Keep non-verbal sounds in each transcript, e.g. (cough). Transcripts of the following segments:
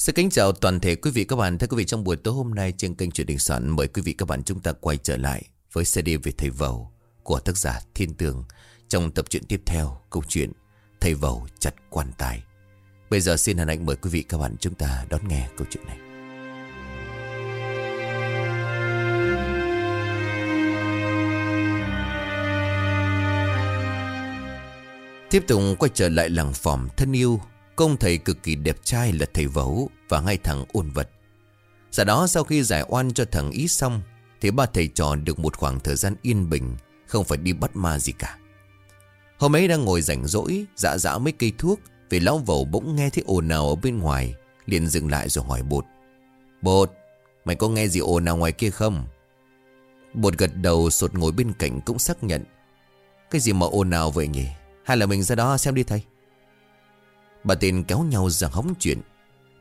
Xin kính chào toàn thể quý vị các bạn. Thưa quý vị, trong buổi tối hôm nay trên kênh truyền hình soạn, mời quý vị các bạn chúng ta quay trở lại với CD về thầy Vầu của tác giả Thiên Tường trong tập truyện tiếp theo, câu chuyện Thầy Vầu chặt quan tài. Bây giờ xin hân hạnh mời quý vị các bạn chúng ta đón nghe câu chuyện này. Tiếp tục quay trở lại làng phòng thân yêu Công thầy cực kỳ đẹp trai là thầy Vấu Và ngay thằng ôn vật. Sau đó, sau khi giải oan cho thằng Ý xong, Thì ba thầy trò được một khoảng thời gian yên bình, Không phải đi bắt ma gì cả. Hôm ấy đang ngồi rảnh rỗi, dã dã mấy cây thuốc, Vì lão vầu bỗng nghe thấy ồn nào ở bên ngoài, liền dừng lại rồi hỏi bột. Bột, Mày có nghe gì ồn nào ngoài kia không? Bột gật đầu sột ngồi bên cạnh cũng xác nhận. Cái gì mà ồn nào vậy nhỉ? Hay là mình ra đó xem đi thầy? Bà tên kéo nhau ra hóng chuyện.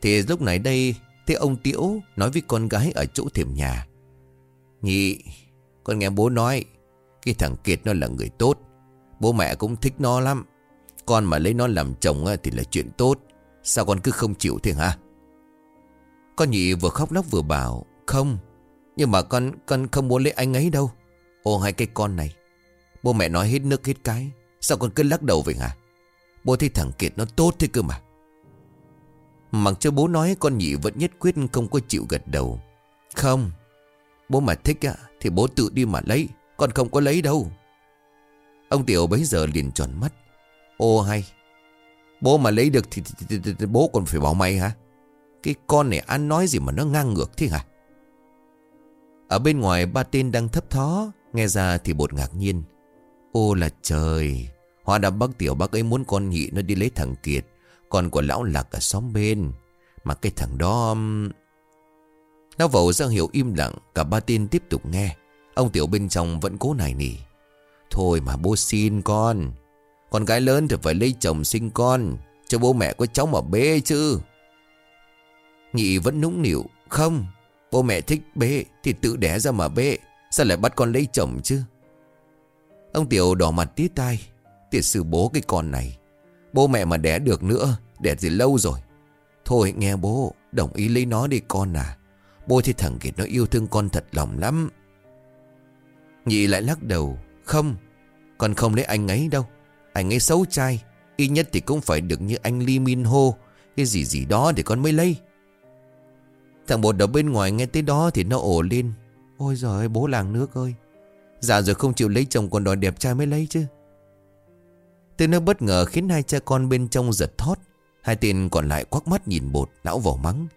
Thì lúc này đây Thế ông Tiễu nói với con gái ở chỗ thềm nhà. Nhị, Con nghe bố nói, Cái thằng Kiệt nó là người tốt. Bố mẹ cũng thích nó lắm. Con mà lấy nó làm chồng thì là chuyện tốt. Sao con cứ không chịu thế hả? Con nhị vừa khóc lóc vừa bảo, Không, Nhưng mà con con không muốn lấy anh ấy đâu. Ô, hai cái con này. Bố mẹ nói hết nước hết cái, Sao con cứ lắc đầu vậy hả? Bố thấy thằng Kiệt nó tốt thế cơ mà. Mặc cho bố nói con nhị vẫn nhất quyết không có chịu gật đầu. Không Bố mà thích á Thì bố tự đi mà lấy Con không có lấy đâu. Ông Tiểu bấy giờ liền tròn mắt. Ô hay Bố mà lấy được thì, thì, thì, thì, thì bố còn phải bảo mày hả? Cái con này ăn nói gì mà nó ngang ngược thế hả? Ở bên ngoài ba tên đang thấp thó Nghe ra thì bột ngạc nhiên. Ô là trời Hóa đã bác tiểu bác ấy muốn con nhị nó đi lấy thằng Kiệt. Con của lão lạc ở xóm bên. Mà cái thằng đó Lão vẩu ra hiểu im lặng, Cả ba tên tiếp tục nghe. Ông tiểu bên trong vẫn cố nài nỉ. Thôi mà bố xin con. Con gái lớn thì phải lấy chồng sinh con, Cho bố mẹ có cháu mà bế chứ. Nhị vẫn nũng nịu, Không, Bố mẹ thích bế Thì tự đẻ ra mà bế, Sao lại bắt con lấy chồng chứ? Ông tiểu đỏ mặt tít tai. Tiệt sư bố cái con này. Bố mẹ mà đẻ được nữa, Đẻ gì lâu rồi. Thôi nghe bố, Đồng ý lấy nó đi con à. Bố thì thằng Kiệt nó yêu thương con thật lòng lắm. Nhị lại lắc đầu, Không, Con không lấy anh ấy đâu. Anh ấy xấu trai, ít nhất thì cũng phải được như anh Lee Min Ho. Cái gì gì đó để con mới lấy. Thằng bột ở bên ngoài nghe tới đó thì nó ổ lên. Ôi giời ơi, bố làng nước ơi. Dạ rồi không chịu lấy chồng còn đòi đẹp trai mới lấy chứ. Tiếng nó bất ngờ khiến hai cha con bên trong giật thót. Hai tên còn lại quắc mắt nhìn bột Lão vào mắng.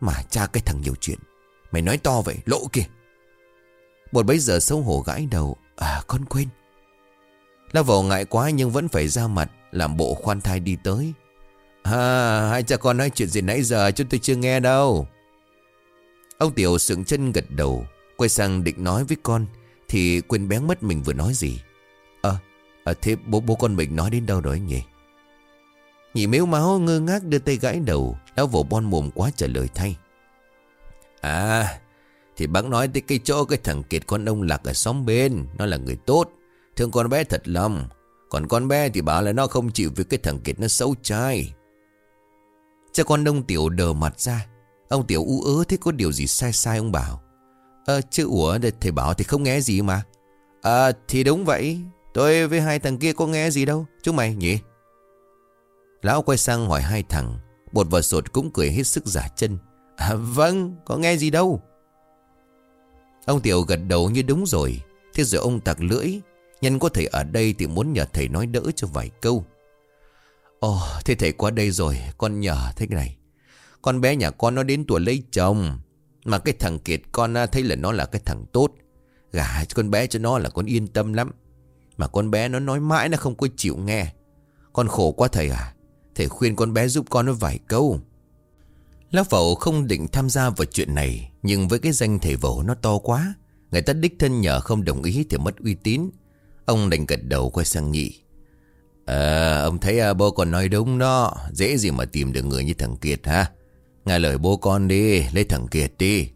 Mà cha cái thằng nhiều chuyện. Mày nói to vậy, lộ kìa. Bột bấy giờ xấu hổ gãi đầu. À con quên. Lão vào ngại quá nhưng vẫn phải ra mặt, Làm bộ khoan thai đi tới. À hai cha con nói chuyện gì nãy giờ Chúng tôi chưa nghe đâu. Ông Tiểu sững chân gật đầu, Quay sang định nói với con, Thì quên bén mất mình vừa nói gì. À thế bố bố con mình nói đến đâu rồi anh nhỉ? Nhị miếu máu ngơ ngác đưa tay gãi đầu Lão vỗ bon mồm quá trả lời thay. À Thì bác nói tới cái chỗ cái thằng Kiệt con ông Lạc ở xóm bên, Nó là người tốt, Thương con bé thật lòng. Còn con bé thì bảo là nó không chịu với cái thằng Kiệt nó xấu trai. Cha con ông Tiểu đờ mặt ra. Ông Tiểu u ớ, thế có điều gì sai sai ông bảo? Ờ chứ ủa, thầy bảo thì không nghe gì mà. À thì đúng vậy. Tôi với hai thằng kia có nghe gì đâu, Chúng mày nhỉ? Lão quay sang hỏi hai thằng, Bột và sột cũng cười hết sức giả chân. À vâng có nghe gì đâu. Ông Tiểu gật đầu như đúng rồi, Thế rồi ông tặc lưỡi, Nhân có thầy ở đây thì muốn nhờ thầy nói đỡ cho vài câu. Ồ, thế thầy qua đây rồi, Con nhờ thế này. Con bé nhà con nó đến tuổi lấy chồng, Mà cái thằng Kiệt con à, thấy là nó là cái thằng tốt. Gả cho con bé cho nó là con yên tâm lắm mà con bé nó nói mãi nó không có chịu nghe. Con khổ quá thầy à. Thầy khuyên con bé giúp con nó vài câu. Lão Phẩu không định tham gia vào chuyện này Nhưng với cái danh thầy vẩu nó to quá Người ta đích thân nhờ không đồng ý thì mất uy tín. Ông đành gật đầu quay sang nhị. À ông thấy à, bố con nói đúng đó. Dễ gì mà tìm được người như thằng Kiệt ha Nghe lời bố con đi Lấy thằng Kiệt đi.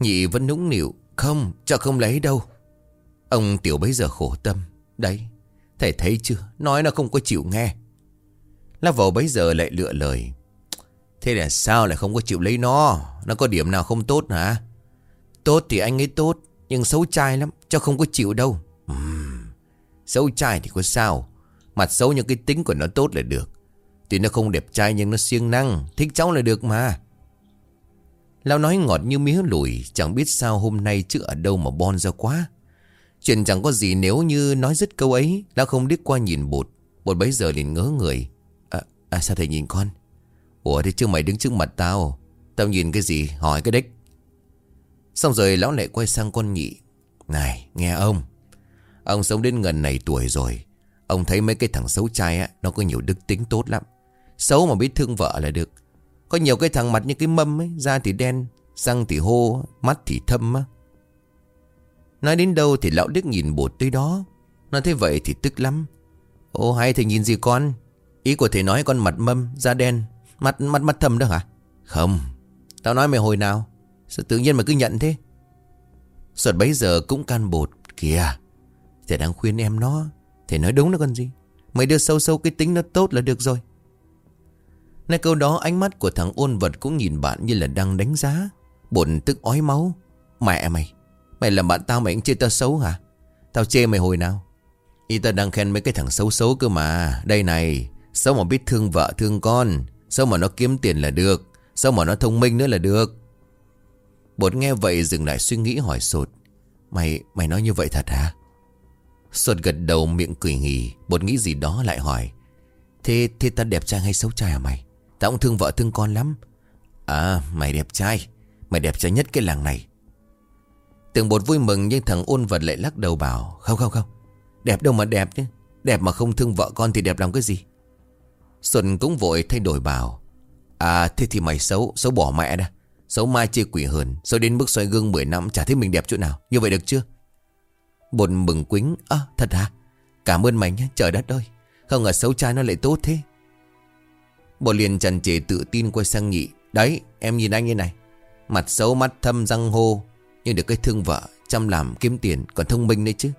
Nhị vẫn nũng nịu. Không cho không lấy đâu. Ông Tiểu bấy giờ khổ tâm. Đấy Thầy thấy chưa? Nói nó không có chịu nghe. Lá vầu bấy giờ lại lựa lời. Thế là sao lại không có chịu lấy nó? Nó có điểm nào không tốt hả? Tốt thì anh ấy tốt Nhưng xấu trai lắm Cho không có chịu đâu. Uhm, Xấu trai thì có sao? Mặt xấu nhưng cái tính của nó tốt là được. Tuy nó không đẹp trai nhưng nó siêng năng Thích cháu là được mà. Lão nói ngọt như mía lùi Chẳng biết sao hôm nay chứ ở đâu mà bon ra quá. Chuyện chẳng có gì nếu như nói dứt câu ấy Lão không điếc qua nhìn bột Bột bấy giờ liền ngớ người. À, à sao thầy nhìn con? Ủa thế chứ mày đứng trước mặt tao. Tao nhìn cái gì? Hỏi cái đích Xong rồi lão lại quay sang con nhị. Này nghe ông. Ông sống đến gần này tuổi rồi. Ông thấy mấy cái thằng xấu trai á Nó có nhiều đức tính tốt lắm. Xấu mà biết thương vợ là được. Có nhiều cái thằng mặt như cái mâm ấy Da thì đen Răng thì hô Mắt thì thâm á. Nói đến đâu thì lão đức nhìn bột tới đó. Nói thế vậy thì tức lắm. Ô, hay thầy nhìn gì con? Ý của thầy nói con mặt mâm, Da đen. Mặt mặt mặt thâm đó hả? Không. Tao nói mày hồi nào? Sao tự nhiên mà cứ nhận thế? Suột bấy giờ cũng can bột Kìa. Thầy đang khuyên em nó. Thầy nói đúng nó con gì? Mày đưa sâu sâu cái tính nó tốt là được rồi. Nói câu đó, ánh mắt của thằng ôn vật cũng nhìn bạn như là đang đánh giá. Bột tức ói máu. Mẹ mày. Mày làm bạn tao mày cũng chê tao xấu hả? Tao chê mày hồi nào? Y tao đang khen mấy cái thằng xấu xấu cơ mà. Đây này, Sao mà biết thương vợ thương con? Sao mà nó kiếm tiền là được? Sao mà nó thông minh nữa là được? Bột nghe vậy dừng lại suy nghĩ hỏi sột. Mày mày nói như vậy thật hả? Sột gật đầu miệng cười nghỉ Bột nghĩ gì đó lại hỏi. Thế thế ta đẹp trai hay xấu trai hả mày? Tao cũng thương vợ thương con lắm. À mày đẹp trai. Mày đẹp trai nhất cái làng này. Tưởng bột vui mừng nhưng thằng ôn vật lại lắc đầu bảo, Không không không. Đẹp đâu mà đẹp chứ. Đẹp mà không thương vợ con thì đẹp làm cái gì? Xuân cũng vội thay đổi bảo À thế thì mày xấu Xấu bỏ mẹ đã. Xấu mai chê quỷ hơn, Xấu đến mức xoay gương 10 năm, Chả thấy mình đẹp chỗ nào. Như vậy được chưa? Bột mừng quính À thật hả? Cảm ơn mày nhé, Trời đất ơi. Không ngờ xấu trai nó lại tốt thế. Bột liền trần trề tự tin quay sang nhị, Đấy, em nhìn anh như này. Mặt xấu mắt thâm răng hô nhưng được cái thương vợ, Chăm làm kiếm tiền Còn thông minh đấy chứ.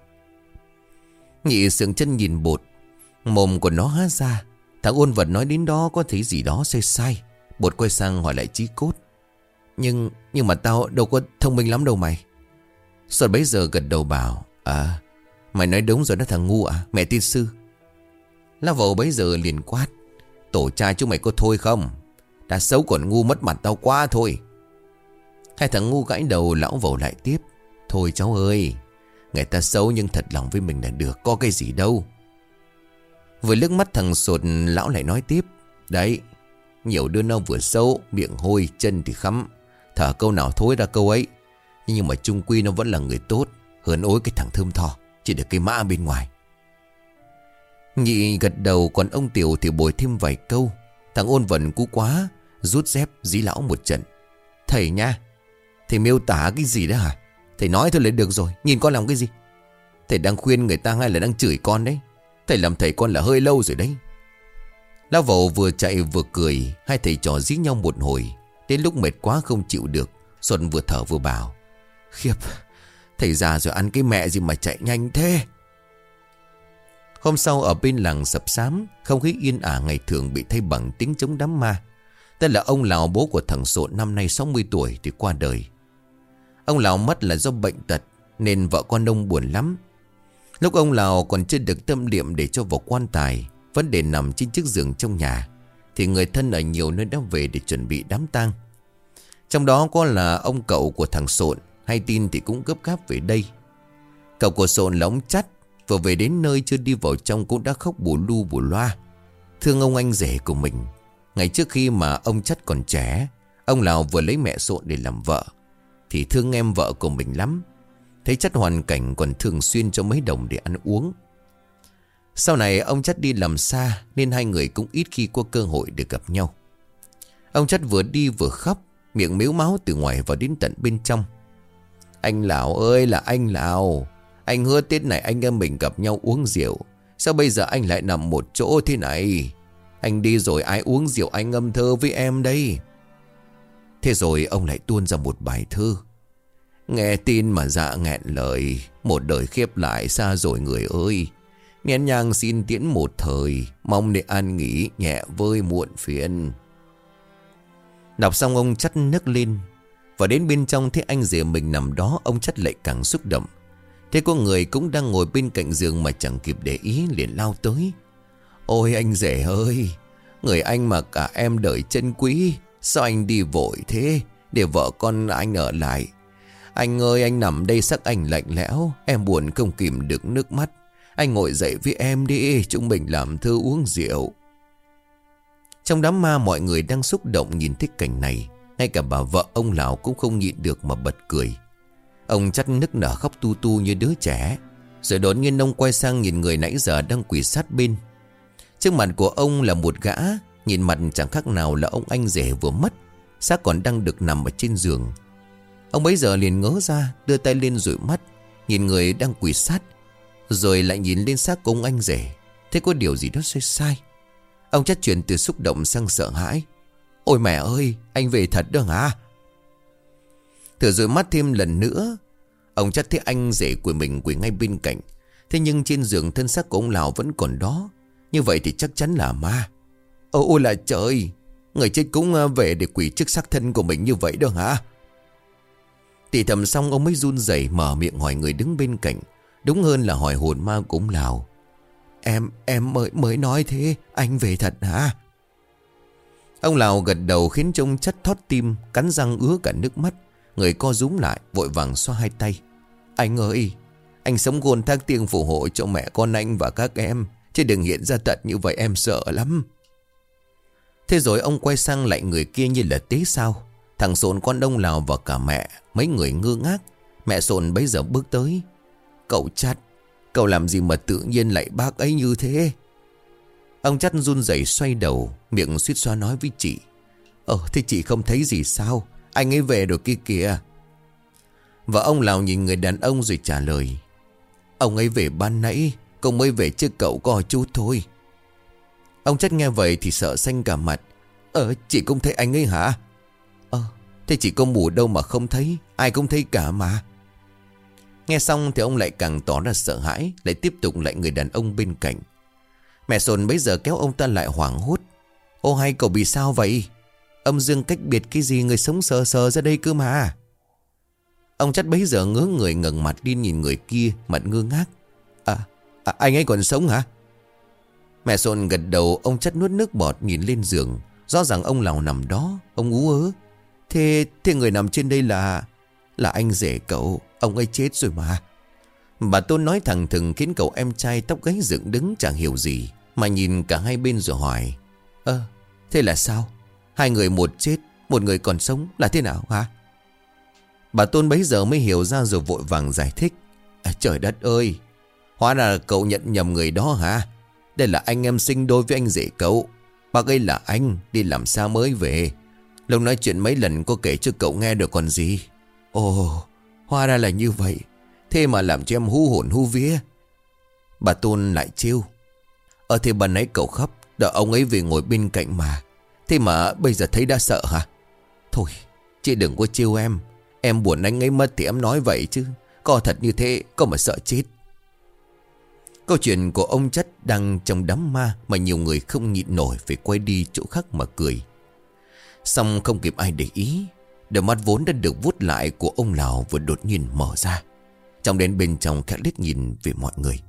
Nhị sượng chân nhìn bột, Mồm của nó há ra. Thằng ôn vật nói đến đó có thấy gì đó sai sai. Bột quay sang hỏi lại trí cốt. Nhưng nhưng mà tao đâu có thông minh lắm đâu mày. Xuân bấy giờ gật đầu bảo À mày nói đúng rồi đó thằng ngu à Mẹ tin sư. Lá vầu bấy giờ liền quát, Tổ cha chúng mày có thôi không? Đã xấu còn ngu mất mặt tao quá thôi. Hai thằng ngu gãi đầu lão vẩu lại tiếp. Thôi cháu ơi, Người ta xấu nhưng thật lòng với mình là được, Có cái gì đâu. Vừa lướt mắt thằng sột, lão lại nói tiếp. Đấy, Nhiều đứa nó vừa xấu, Miệng hôi, chân thì khắm. Thở câu nào thối ra câu ấy. Nhưng mà trung quy nó vẫn là người tốt, Hơn ối cái thằng thơm tho, Chỉ được cái mã bên ngoài. Nhị gật đầu, còn ông Tiểu thì bồi thêm vài câu. Thằng ôn vần cú quá, Rút dép dí lão một trận. Thầy nha Thầy miêu tả cái gì đó hả? Thầy nói thôi là được rồi, Nhìn con làm cái gì? Thầy đang khuyên người ta hay là đang chửi con đấy? Thầy làm thầy con là hơi lâu rồi đấy. Lão vầu vừa chạy vừa cười, Hai thầy trò dí nhau một hồi, Đến lúc mệt quá không chịu được, Xuân vừa thở vừa bảo, Khiếp, Thầy già rồi ăn cái mẹ gì mà chạy nhanh thế? Hôm sau ở bên làng sập sám, Không khí yên ả ngày thường bị thay bằng tiếng chống đám ma. Tên là ông lão bố của thằng Sộn, năm nay 60 tuổi, thì qua đời. Ông Lào mất là do bệnh tật, Nên vợ con ông buồn lắm. Lúc ông Lào còn chưa được tâm niệm để cho vào quan tài vẫn để nằm trên chiếc giường trong nhà, Thì người thân ở nhiều nơi đã về để chuẩn bị đám tang. Trong đó có là ông cậu của thằng Sộn, Hay tin thì cũng gấp gáp về đây. Cậu của Sộn là ông chắt, Vừa về đến nơi chưa đi vào trong cũng đã khóc bù lu bù loa. Thương ông anh rể của mình, Ngày trước khi mà ông chắt còn trẻ, Ông Lào vừa lấy mẹ Sộn để làm vợ thì thương em vợ của mình lắm. Thấy chất hoàn cảnh còn thường xuyên cho mấy đồng để ăn uống. Sau này ông chất đi làm xa Nên hai người cũng ít khi có cơ hội được gặp nhau. Ông chất vừa đi vừa khóc, Miệng miếu máu từ ngoài vào đến tận bên trong. Anh Lào ơi, là anh Lào. Anh hứa Tết này anh em mình gặp nhau uống rượu. Sao bây giờ anh lại nằm một chỗ thế này? Anh đi rồi ai uống rượu anh ngâm thơ với em đây? Thế rồi ông lại tuôn ra một bài thơ. Nghe tin mà dạ nghẹn lời, Một đời khiếp lại xa rồi người ơi. Nén nhang xin tiễn một thời, Mong để an nghỉ nhẹ vơi muộn phiền. Đọc xong ông chắt nước lên, Và đến bên trong thấy anh rể mình nằm đó, Ông chắt lại càng xúc động. Thế có người cũng đang ngồi bên cạnh giường Mà chẳng kịp để ý, liền lao tới. Ôi anh rể ơi, Người anh mà cả em đợi chân quý Sao anh đi vội thế? Để vợ con anh ở lại. Anh ơi, anh nằm đây sắc anh lạnh lẽo. Em buồn không kìm được nước mắt. Anh ngồi dậy với em đi. Chúng mình làm thơ uống rượu. Trong đám ma, mọi người đang xúc động nhìn thích cảnh này. Ngay cả bà vợ ông lão cũng không nhịn được mà bật cười. Ông chắt nức nở khóc tu tu như đứa trẻ. Rồi đột nhiên ông quay sang nhìn người nãy giờ đang quỳ sát bên. Trước mặt của ông là một gã Nhìn mặt chẳng khác nào là ông anh rể vừa mất, Xác còn đang được nằm ở trên giường. Ông bấy giờ liền ngớ ra, Đưa tay lên rủi mắt, Nhìn người đang quỳ sát, Rồi lại nhìn lên xác của ông anh rể. Thế có điều gì đó sai sai? Ông chắc chuyển từ xúc động sang sợ hãi. Ôi mẹ ơi, Anh về thật đó hả? Thử rủi mắt thêm lần nữa. Ông chắc thấy anh rể của mình quỳ ngay bên cạnh. Thế nhưng trên giường thân xác của ông Lào vẫn còn đó. Như vậy thì chắc chắn là ma. Ôi là trời. Người chết cũng ờ, về để quỷ chức xác thân của mình như vậy đâu hả? Tỷ thầm xong ông mới run rẩy mở miệng hỏi người đứng bên cạnh. Đúng hơn là hỏi hồn ma cũng Lào. Em, em mới mới nói thế Anh về thật hả? Ông Lào gật đầu khiến trông chất thót tim Cắn răng ứa cả nước mắt. Người co rúm lại vội vàng xoa hai tay. Anh ơi Anh sống gôn thác tiếng phù hộ cho mẹ con anh và các em. Chứ đừng hiện ra tận như vậy em sợ lắm. Thế rồi ông quay sang lại người kia như là tế sao. Thằng Sồn con đông Lào và cả mẹ, Mấy người ngơ ngác. Mẹ Sồn bây giờ bước tới. Cậu chắt Cậu làm gì mà tự nhiên lại bác ấy như thế? Ông chắt run rẩy xoay đầu, Miệng suýt xoa nói với chị. Ờ thế chị không thấy gì sao? Anh ấy về rồi kia kìa. Và ông Lào nhìn người đàn ông rồi trả lời. Ông ấy về ban nãy, Cậu mới về chứ cậu có chút thôi. Ông chất nghe vậy thì sợ xanh cả mặt. Ờ chị cũng thấy anh ấy hả? Ờ thế chị có mù đâu mà không thấy Ai cũng thấy cả mà. Nghe xong thì ông lại càng tỏ ra sợ hãi Lại tiếp tục lại người đàn ông bên cạnh. Mẹ sồn bấy giờ kéo ông ta lại hoảng hốt. Ô hay cậu bị sao vậy? Âm dương cách biệt cái gì người sống sờ sờ ra đây cơ mà. Ông chắc bấy giờ ngớ người ngẩng mặt đi nhìn người kia Mặt ngơ ngác. À, à anh ấy còn sống hả? Mẹ Sồn gật đầu ông chất nuốt nước bọt nhìn lên giường. Rõ ràng ông Lào nằm đó Ông ú ớ. Thế, thế người nằm trên đây là Là anh rể cậu Ông ấy chết rồi mà. Bà Tôn nói thẳng thừng khiến cậu em trai tóc gáy dựng đứng chẳng hiểu gì Mà nhìn cả hai bên rồi hỏi Ơ thế là sao? Hai người một chết Một người còn sống là thế nào hả? Bà Tôn bấy giờ mới hiểu ra rồi vội vàng giải thích à, Trời đất ơi! Hóa ra là cậu nhận nhầm người đó hả? Đây là anh em sinh đôi với anh rể cậu. Bác ấy là anh Đi làm sao mới về. Lúc nói chuyện mấy lần có kể cho cậu nghe được còn gì. Ồ Hóa ra là như vậy. Thế mà làm cho em hú hồn hú vía. Bà Tôn lại chiêu, Ở ờ, thì bà nãy cậu khóc Đợi ông ấy về ngồi bên cạnh mà. Thế mà bây giờ thấy đã sợ hả? Thôi chị đừng có chiêu em. Em buồn anh ấy mất thì em nói vậy chứ. Có thật như thế có mà sợ chết. Câu chuyện của ông chất đang trong đám ma mà nhiều người không nhịn nổi phải quay đi chỗ khác mà cười. Xong không kịp ai để ý, đôi mắt vốn đã được vút lại của ông Lào vừa đột nhiên mở ra. Trong đến bên trong khẽ liếc nhìn về mọi người.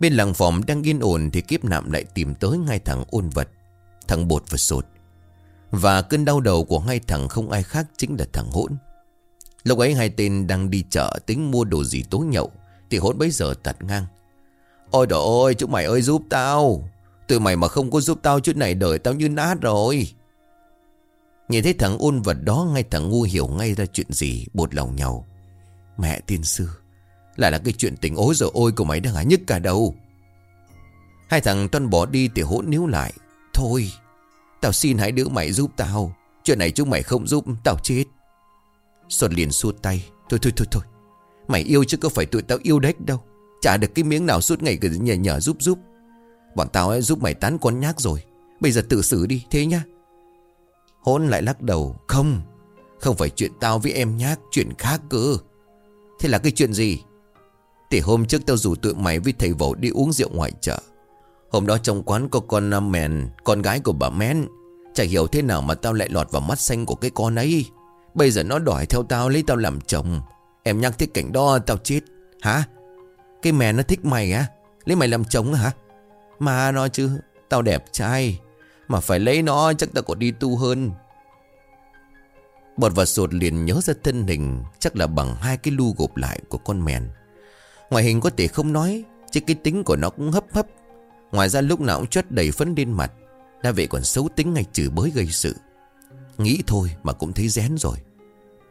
Bên làng phòng đang yên ổn thì kiếp nạm lại tìm tới ngay thằng ôn vật, thằng bột và sột. Và cơn đau đầu của hai thằng không ai khác chính là thằng hỗn. Lúc ấy hai tên đang đi chợ tính mua đồ gì tối nhậu. Thì hốt bấy giờ tật ngang. Ôi đồ ơi chúng mày ơi, giúp tao. Tụi mày mà không có giúp tao chút này đời tao như nát rồi. Nhìn thấy thằng ôn vật đó, ngay thằng ngu hiểu ngay ra chuyện gì Bột lòng nhau. Mẹ tiên sư, Lại là cái chuyện tình ối rồi ôi của mày đang hả nhức cả đầu. Hai thằng toan bỏ đi thì hỗn níu lại. Thôi, Tao xin hãy đứa mày giúp tao. Chuyện này chúng mày không giúp, tao chết. Xuân liền xua tay. Thôi thôi thôi thôi. Mày yêu chứ có phải tụi tao yêu đếch đâu. Chả được cái miếng nào suốt ngày cứ nhờ nhờ giúp giúp. Bọn tao ấy giúp mày tán con nhác rồi. Bây giờ tự xử đi, thế nhá. Hôn lại lắc đầu, Không. Không phải chuyện tao với em nhác, Chuyện khác cơ. Thế là cái chuyện gì? Thì hôm trước tao rủ tụi mày với thầy vẩu đi uống rượu ngoài chợ. Hôm đó trong quán có con nam mèn, Con gái của bà Mén. Chả hiểu thế nào mà tao lại lọt vào mắt xanh của cái con ấy. Bây giờ nó đòi theo tao lấy tao làm chồng. Em nhắc tới cảnh đó, tao chết. Hả? Cái mẹ nó thích mày á? Lấy mày làm chồng hả? Mà nó chứ, Tao đẹp trai. Mà phải lấy nó, chắc tao còn đi tu hơn. Bọt và sột liền nhớ ra thân hình, Chắc là bằng hai cái lu gộp lại của con mèn. Ngoại hình có thể không nói, Chứ cái tính của nó cũng hấp hấp. Ngoài ra lúc nào cũng chất đầy phấn lên mặt, Đã vậy còn xấu tính ngay chửi bới gây sự. Nghĩ thôi mà cũng thấy rén rồi.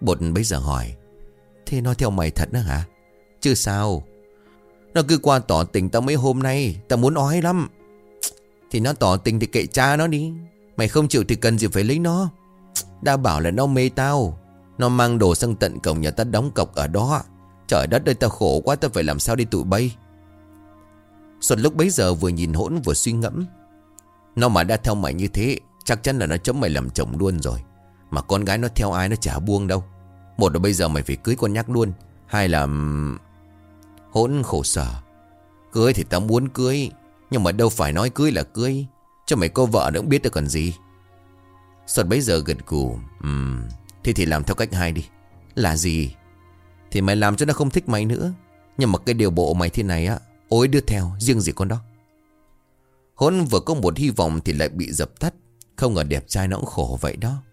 Bột bây giờ hỏi Thế nó theo mày thật đó hả? Chứ sao? Nó cứ qua tỏ tình tao mấy hôm nay, Tao muốn ói lắm. Thì nó tỏ tình thì kệ cha nó đi. Mày không chịu thì cần gì phải lấy nó. Đã bảo là nó mê tao. Nó mang đồ sang tận cổng nhà ta đóng cọc ở đó. Trời đất ơi, tao khổ quá, tao phải làm sao đi tụi bay? Xuân lúc bấy giờ vừa nhìn hỗn vừa suy ngẫm. Nó mà đã theo mày như thế, Chắc chắn là nó chấm mày làm chồng luôn rồi. Mà con gái nó theo ai nó chả buông đâu. Một là bây giờ mày phải cưới con nhắc luôn. Hai là Hỗn khổ sở. Cưới thì tao muốn cưới Nhưng mà đâu phải nói cưới là cưới. Cho mày có vợ cũng biết được còn gì. Suốt bấy giờ gật gù um, Thì thì làm theo cách hai đi. Là gì? Thì mày làm cho nó không thích mày nữa. Nhưng mà cái điều bộ mày thế này á Ôi đưa theo riêng gì con đó. Hôn vừa có một hy vọng thì lại bị dập tắt. Không ngờ đẹp trai nó cũng khổ vậy đó.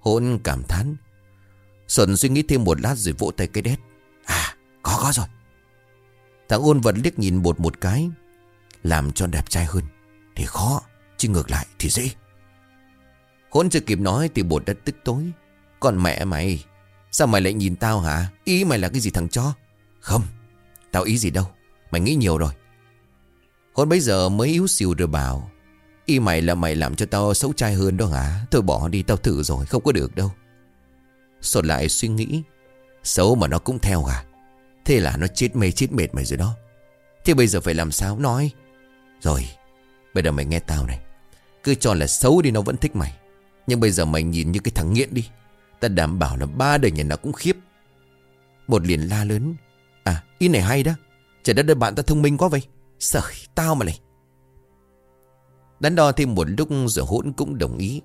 Hôn cảm thán. Xuân suy nghĩ thêm một lát rồi vỗ tay cái đét. À có có rồi. Thằng ôn vẫn liếc nhìn bột một cái, Làm cho đẹp trai hơn. Thì khó, Chứ ngược lại thì dễ. Hôn chưa kịp nói thì bột đã tức tối. Còn mẹ mày, Sao mày lại nhìn tao hả? Ý mày là cái gì thằng cho Không, Tao ý gì đâu. Mày nghĩ nhiều rồi. Hôn bây giờ mới yếu xìu rồi bảo, ý mày là mày làm cho tao xấu trai hơn đó hả? Thôi bỏ đi, tao thử rồi, không có được đâu. Sột lại suy nghĩ, Xấu mà nó cũng theo à? Thế là nó chết mê, chết mệt mày rồi đó. Thế bây giờ phải làm sao? Nói, Rồi, Bây giờ mày nghe tao này. Cứ cho là xấu đi, nó vẫn thích mày. Nhưng bây giờ mày nhìn như cái thằng nghiện đi. Ta đảm bảo là ba đời nhà nó cũng khiếp. Một liền la lớn À ý này hay đó. Trời đất ơi, bạn ta thông minh quá vậy. Sợi tao mà này. Đắn đo thêm một lúc, rồi hỗn cũng đồng ý.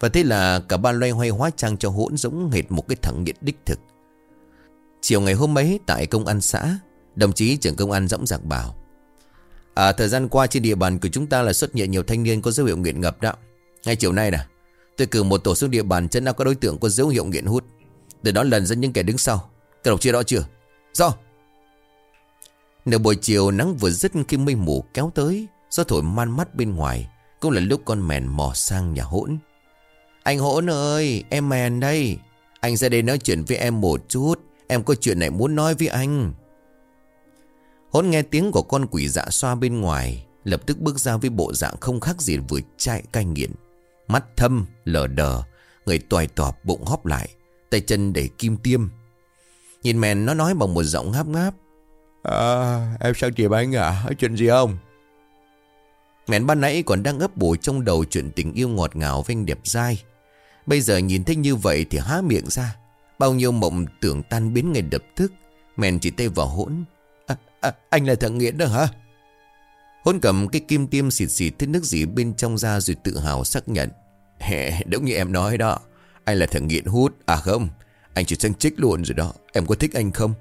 Và thế là cả ba loay hoay hóa trang cho hỗn giống hệt một cái thằng nghiện đích thực. Chiều ngày hôm ấy, tại công an xã, Đồng chí trưởng công an dõng dạc bảo À thời gian qua trên địa bàn của chúng ta là xuất hiện nhiều thanh niên có dấu hiệu nghiện ngập đó. Ngay chiều nay nè, Tôi cử một tổ xuống địa bàn chân nào có đối tượng có dấu hiệu nghiện hút. Từ đó lần dẫn những kẻ đứng sau. Các đồng chí đó chưa? Do Nửa buổi chiều, nắng vừa dứt khi mây mù kéo tới, Gió thổi man mắt bên ngoài, Cũng là lúc con mèn mò sang nhà hỗn. Anh hỗn ơi Em mèn đây Anh ra đây nói chuyện với em một chút Em có chuyện này muốn nói với anh Hỗn nghe tiếng của con quỷ dạ xoa bên ngoài Lập tức bước ra với bộ dạng không khác gì vừa chạy cai nghiện Mắt thâm, lờ đờ Người toài tọp bụng hóp lại Tay chân để kim tiêm Nhìn mèn nó nói bằng một giọng ngáp ngáp À, em sang tìm anh à? Có chuyện gì không? Mẹn ban nãy còn đang ấp bổ trong đầu chuyện tình yêu ngọt ngào với anh đẹp dai. Bây giờ nhìn thấy như vậy thì há miệng ra. Bao nhiêu mộng tưởng tan biến ngay đập tức. Mèn chỉ tay vào hỗn. À, à, anh là thằng Nghiễn đó hả? Hỗn cầm cái kim tiêm xịt xịt thích nước gì bên trong ra rồi tự hào xác nhận. Hè, đúng như em nói đó. Anh là thằng nghiện hút. À không, anh chỉ sang trích luôn rồi đó. Em có thích anh không?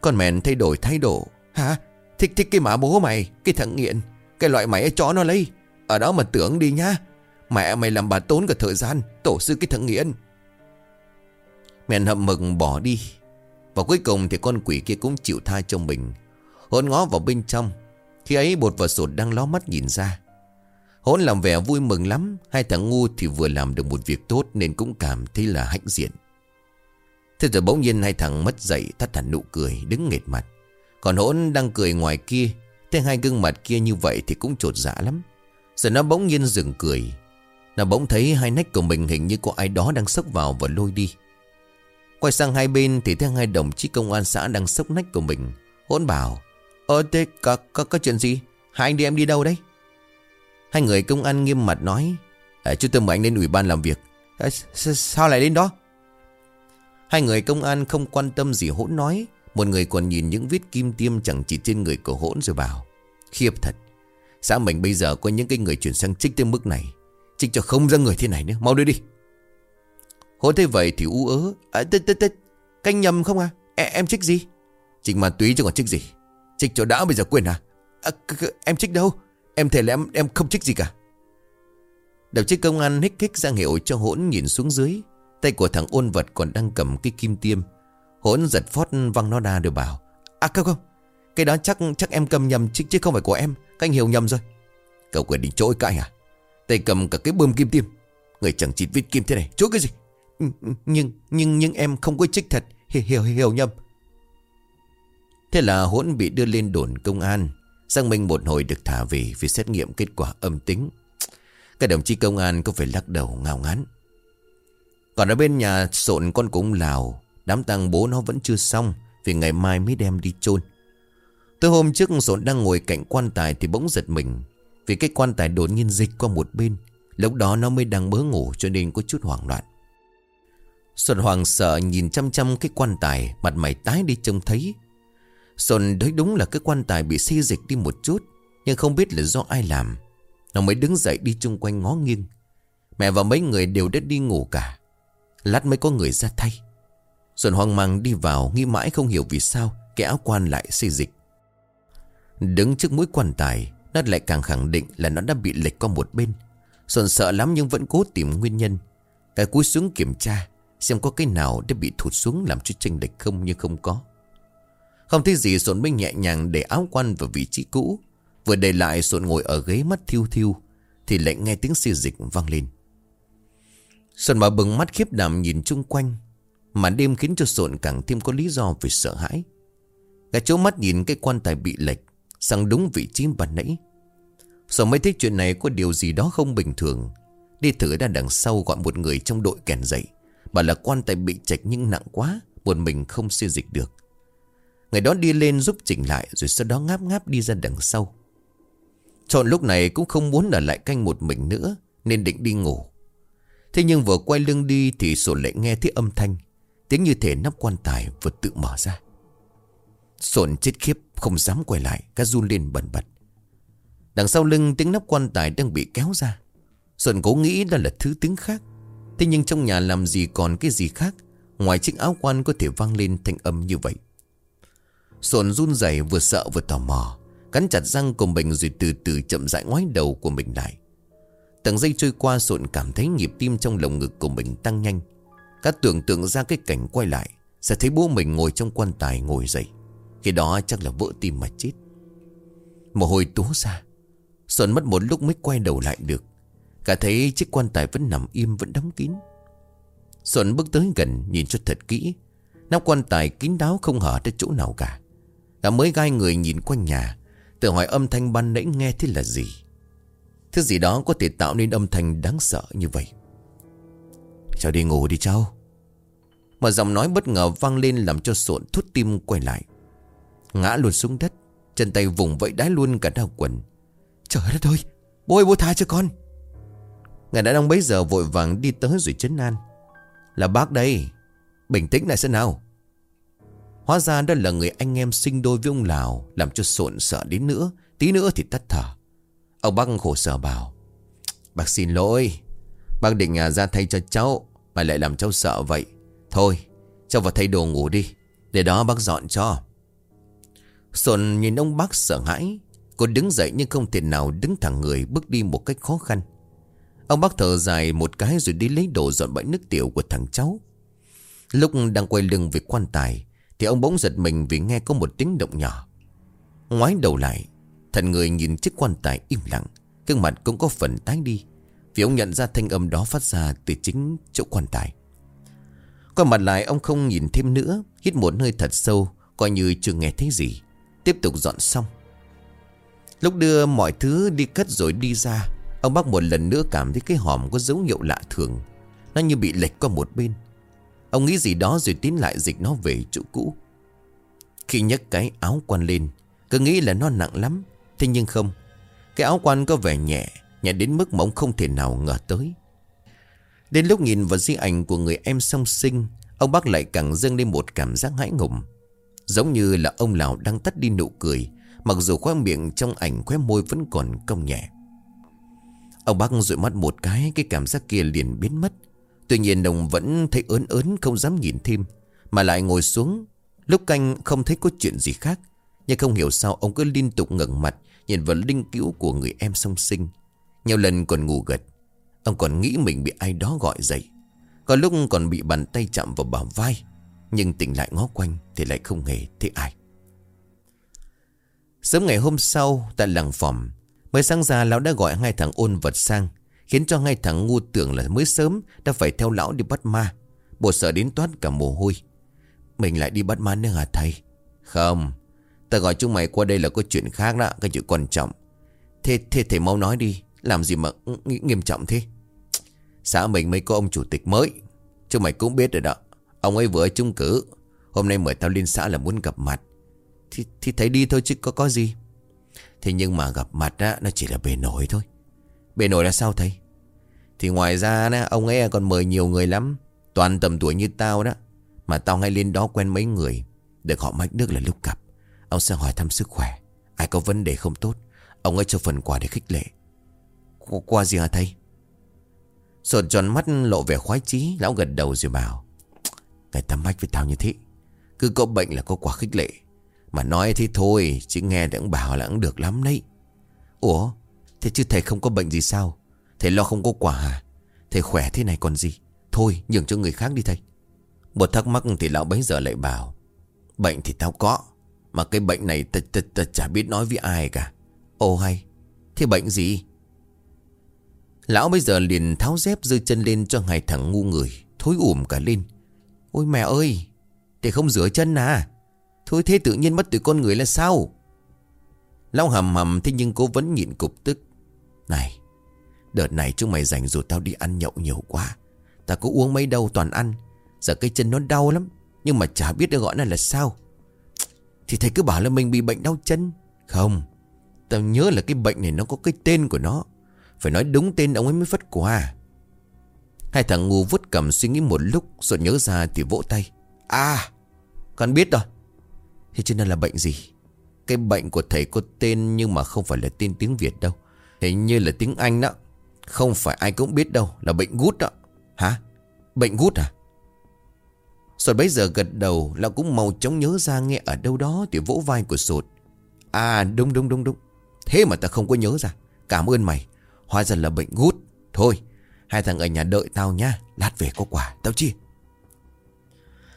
Con mèn thay đổi thái độ Hả? Thích thích cái mã bố mày Cái thằng nghiện Cái loại mày chó nó lấy Ở đó mà tưởng đi nhá Mẹ mày làm bà tốn cả thời gian, Tổ sư cái thằng Nghiên Mẹn hậm mực bỏ đi. Và cuối cùng thì con quỷ kia cũng chịu tha cho mình. Hôn ngó vào bên trong. Khi ấy bột và sột đang ló mắt nhìn ra. Hôn làm vẻ vui mừng lắm. Hai thằng ngu thì vừa làm được một việc tốt Nên cũng cảm thấy là hãnh diện. Thế rồi bỗng nhiên hai thằng mất dậy, thắt hẳn nụ cười, đứng nghệt mặt. Còn hỗn đang cười ngoài kia. Thế hai gương mặt kia như vậy thì cũng trột dạ lắm. Rồi nó bỗng nhiên dừng cười. Nó bỗng thấy hai nách của mình hình như có ai đó đang sốc vào và lôi đi. Quay sang hai bên thì thấy hai đồng chí công an xã đang sốc nách của mình. Hỗn bảo Ơ thế có, có, có chuyện gì? Hai anh đi em đi đâu đấy? Hai người công an nghiêm mặt nói à, Chú tôi mời anh đến ủy ban làm việc. À, Sao lại đến đó? Hai người công an không quan tâm gì hỗn nói. Một người còn nhìn những vết kim tiêm chẳng chỉ trên người của hỗn rồi bảo Khiếp thật Xã mình bây giờ có những cái người chuyển sang trích tới mức này. Trích cho không ra người thế này nữa. Mau đưa đi. Hôn thế vậy thì u ớ. À, t, t, t, Canh nhầm không à? E, Em trích gì? Trích ma túy chứ còn trích gì? Trích cho đã bây giờ quên à, à Em trích đâu? Em thề là em, em không trích gì cả. Đạo trích công an hích hích ra hiệu cho hỗn nhìn xuống dưới. Tay của thằng ôn vật còn đang cầm cái kim tiêm. Hỗn giật phót văng nó ra rồi bảo À không không. Cái đó chắc chắc em cầm nhầm chứ, chứ không phải của em. Các anh hiểu nhầm rồi. Cậu quyền định chối cãi à? Tay cầm cả cái bơm kim tiêm. Người chẳng chịt vít kim thế này. Chối cái gì? Ừ, ừ, nhưng nhưng nhưng em không có trích thật. Hiểu hiểu, hiểu nhầm. Thế là hỗn bị đưa lên đồn công an. Sang Minh một hồi được thả về Vì xét nghiệm kết quả âm tính. Các đồng chí công an có phải lắc đầu ngao ngán. Còn ở bên nhà sộn con cũng Lào Đám tang bố nó vẫn chưa xong Vì ngày mai mới đem đi chôn. Tới hôm trước sộn đang ngồi cạnh quan tài Thì bỗng giật mình. Vì cái quan tài đột nhiên dịch qua một bên, Lúc đó nó mới đang bớ ngủ cho nên có chút hoảng loạn. Xuân hoàng sợ nhìn chăm chăm cái quan tài, Mặt mày tái đi trông thấy. Xuân đấy đúng là cái quan tài bị xê dịch đi một chút, Nhưng không biết là do ai làm. Nó mới đứng dậy đi chung quanh ngó nghiêng. Mẹ và mấy người đều đã đi ngủ cả. Lát mới có người ra thay. Xuân hoang mang đi vào, Nghĩ mãi không hiểu vì sao Cái áo quan lại xê dịch. Đứng trước mũi quan tài nó lại càng khẳng định là nó đã bị lệch qua một bên. Sồn sợ lắm nhưng vẫn cố tìm nguyên nhân. Cái cúi xuống kiểm tra, Xem có cái nào đã bị thụt xuống Làm cho tranh lệch không nhưng không có. Không thấy gì sồn mới nhẹ nhàng để áo quan vào vị trí cũ. Vừa để lại sồn ngồi ở ghế mắt thiêu thiêu, Thì lại nghe tiếng xì dịch vang lên. Sồn mở bừng mắt khiếp đảm nhìn chung quanh, Mà đêm khiến cho sồn càng thêm có lý do về sợ hãi. Gã chỗ mắt nhìn cái quan tài bị lệch Sang đúng vị trí ban nãy. Sở mới thấy chuyện này có điều gì đó không bình thường? Đi thử ra đằng sau gọi một người trong đội kèn dậy. Bảo là quan tài bị chạch nhưng nặng quá Một mình không xê dịch được. Người đó đi lên giúp chỉnh lại, Rồi sau đó ngáp ngáp đi ra đằng sau. Chọn lúc này cũng không muốn ở lại canh một mình nữa, Nên định đi ngủ. Thế nhưng vừa quay lưng đi Thì sổ lại nghe thấy âm thanh. Tiếng như thể nắp quan tài vừa tự mở ra sồn chết khiếp, Không dám quay lại Cá run lên bẩn bật. Đằng sau lưng tiếng nắp quan tài đang bị kéo ra. Sồn cố nghĩ đó là thứ tiếng khác. Thế nhưng trong nhà làm gì còn cái gì khác? Ngoài chiếc áo quan có thể vang lên thanh âm như vậy. Sồn run rẩy vừa sợ vừa tò mò, Cắn chặt răng của mình rồi từ từ chậm rãi ngoái đầu của mình lại. Từng giây trôi qua, sồn cảm thấy nhịp tim trong lồng ngực của mình tăng nhanh. Các tưởng tượng ra cái cảnh quay lại, Sẽ thấy bố mình ngồi trong quan tài ngồi dậy. Khi đó chắc là vỡ tim mà chết. Mồ hôi túa ra. Xuân mất một lúc mới quay đầu lại được. Cả thấy chiếc quan tài vẫn nằm im, vẫn đóng kín. Xuân bước tới gần, nhìn cho thật kỹ. Nắp quan tài kín đáo không hở tới chỗ nào cả. Cả mới gai người nhìn quanh nhà, Tự hỏi âm thanh ban nãy nghe thế là gì. Thứ gì đó có thể tạo nên âm thanh đáng sợ như vậy. Cháu đi ngủ đi cháu. Mà giọng nói bất ngờ vang lên làm cho sộn thút tim quay lại. Ngã luôn xuống đất, Chân tay vùng vẫy đái luôn cả đau quần. Trời đất ơi, Bố ơi, bố tha cho con. Ngài đã ông bấy giờ vội vàng đi tới rồi chấn an. Là bác đây, Bình tĩnh lại xem nào. Hóa ra đó là người anh em sinh đôi với ông Lào, Làm cho sộn sợ đến nữa, Tí nữa thì tắt thở. Ông bác khổ sở bảo, Bác xin lỗi, Bác định à, ra thay cho cháu, Mà lại làm cháu sợ vậy. Thôi, cháu vào thay đồ ngủ đi, Để đó bác dọn cho. Sồn nhìn ông bác sợ hãi. Cô đứng dậy nhưng không thể nào đứng thẳng người, Bước đi một cách khó khăn. Ông bác thở dài một cái rồi đi lấy đồ dọn bãi nước tiểu của thằng cháu. Lúc đang quay lưng về quan tài, Thì ông bỗng giật mình vì nghe có một tiếng động nhỏ. Ngoái đầu lại, Thần người nhìn chiếc quan tài im lặng. Gương mặt cũng có phần tái đi. Vì ông nhận ra thanh âm đó phát ra từ chính chỗ quan tài. Quay mặt lại, ông không nhìn thêm nữa, Hít một hơi thật sâu, Coi như chưa nghe thấy gì. Tiếp tục dọn xong. Lúc đưa mọi thứ đi cất rồi đi ra, Ông bác một lần nữa cảm thấy cái hòm có dấu hiệu lạ thường. Nó như bị lệch qua một bên. Ông nghĩ gì đó rồi tiến lại dịch nó về chỗ cũ. Khi nhấc cái áo quan lên, Cứ nghĩ là nó nặng lắm. Thế nhưng không, Cái áo quan có vẻ nhẹ Nhẹ đến mức mà ông không thể nào ngờ tới. Đến lúc nhìn vào di ảnh của người em song sinh, Ông bác lại càng dâng lên một cảm giác hãi ngùng. Giống như là ông Lào đang tắt đi nụ cười, Mặc dù khoe miệng trong ảnh khóe môi vẫn còn cong nhẹ. Ông bác dụi mắt một cái Cái cảm giác kia liền biến mất. Tuy nhiên đồng vẫn thấy ớn ớn, không dám nhìn thêm, Mà lại ngồi xuống. Lúc canh không thấy có chuyện gì khác, Nhưng không hiểu sao ông cứ liên tục ngẩng mặt, Nhìn vào linh cữu của người em song sinh. Nhiều lần còn ngủ gật, Ông còn nghĩ mình bị ai đó gọi dậy. Có lúc còn bị bàn tay chạm vào bả vai. Nhưng tỉnh lại ngó quanh Thì lại không hề thấy ai. Sớm ngày hôm sau Tại làng phòng Mới sáng ra lão đã gọi hai thằng ôn vật sang Khiến cho hai thằng ngu tưởng là mới sớm Đã phải theo lão đi bắt ma Bộ sợ đến toát cả mồ hôi. Mình lại đi bắt ma nữa hả thầy? Không Ta gọi chúng mày qua đây là có chuyện khác đó Cái chuyện quan trọng. Thế, thế thầy mau nói đi Làm gì mà nghiêm trọng thế? Xã mình mới có ông chủ tịch mới Chúng mày cũng biết rồi đó. Ông ấy vừa trung cử. Hôm nay mời tao lên xã là muốn gặp mặt. Thì, thì thấy đi thôi chứ có có gì. Thế nhưng mà gặp mặt á Nó chỉ là bề nổi thôi. Bề nổi là sao thầy? Thì ngoài ra á, ông ấy còn mời nhiều người lắm. Toàn tầm tuổi như tao đó. Mà tao ngay lên đó quen mấy người. Được họ mách nước là lúc gặp. Ông sẽ hỏi thăm sức khỏe. Ai có vấn đề không tốt Ông ấy cho phần quà để khích lệ. Qua gì hả thầy? Sột tròn mắt lộ vẻ khoái chí Lão gật đầu rồi bảo Người ta mách với tao như thế. Cứ có bệnh là có quả khích lệ. Mà nói thế thôi Chứ nghe đã bảo là cũng được lắm đấy. Ủa Thế chứ thầy không có bệnh gì sao? Thầy lo không có quả hả Thầy khỏe thế này còn gì? Thôi nhường cho người khác đi thầy. Một thắc mắc thì lão bấy giờ lại bảo Bệnh thì tao có Mà cái bệnh này ta, ta, ta chả biết nói với ai cả. Ồ hay Thế bệnh gì? Lão bây giờ liền tháo dép dư chân lên cho hai thằng ngu người Thối ủm cả lên. Ôi mẹ ơi, Để không rửa chân à? Thôi thế tự nhiên mất tụi con người là sao? Lão hầm hầm, thế nhưng cô vẫn nhịn cục tức. Này, Đợt này chúng mày dành rồi tao đi ăn nhậu nhiều quá. Ta có uống mấy đâu toàn ăn. Giờ cái chân nó đau lắm, Nhưng mà chả biết được gọi là là sao. Thì thầy cứ bảo là mình bị bệnh đau chân. Không, Tao nhớ là cái bệnh này nó có cái tên của nó. Phải nói đúng tên ông ấy mới phất quà. Hai thằng ngu vút cầm suy nghĩ một lúc Rồi nhớ ra thì vỗ tay. À Con biết rồi. Thế cho nên là bệnh gì? Cái bệnh của thầy có tên nhưng mà không phải là tên tiếng Việt đâu. Hình như là tiếng Anh đó. Không phải ai cũng biết đâu, Là bệnh gút đó. Hả? Bệnh gút à? Sột bấy giờ gật đầu, Là cũng mau chóng nhớ ra nghe ở đâu đó Thì vỗ vai của sột. À đúng đúng đúng đúng. Thế mà ta không có nhớ ra. Cảm ơn mày. Hóa ra là bệnh gút. Thôi Hai thằng ở nhà đợi tao nha Lát về có quà. Tao chi.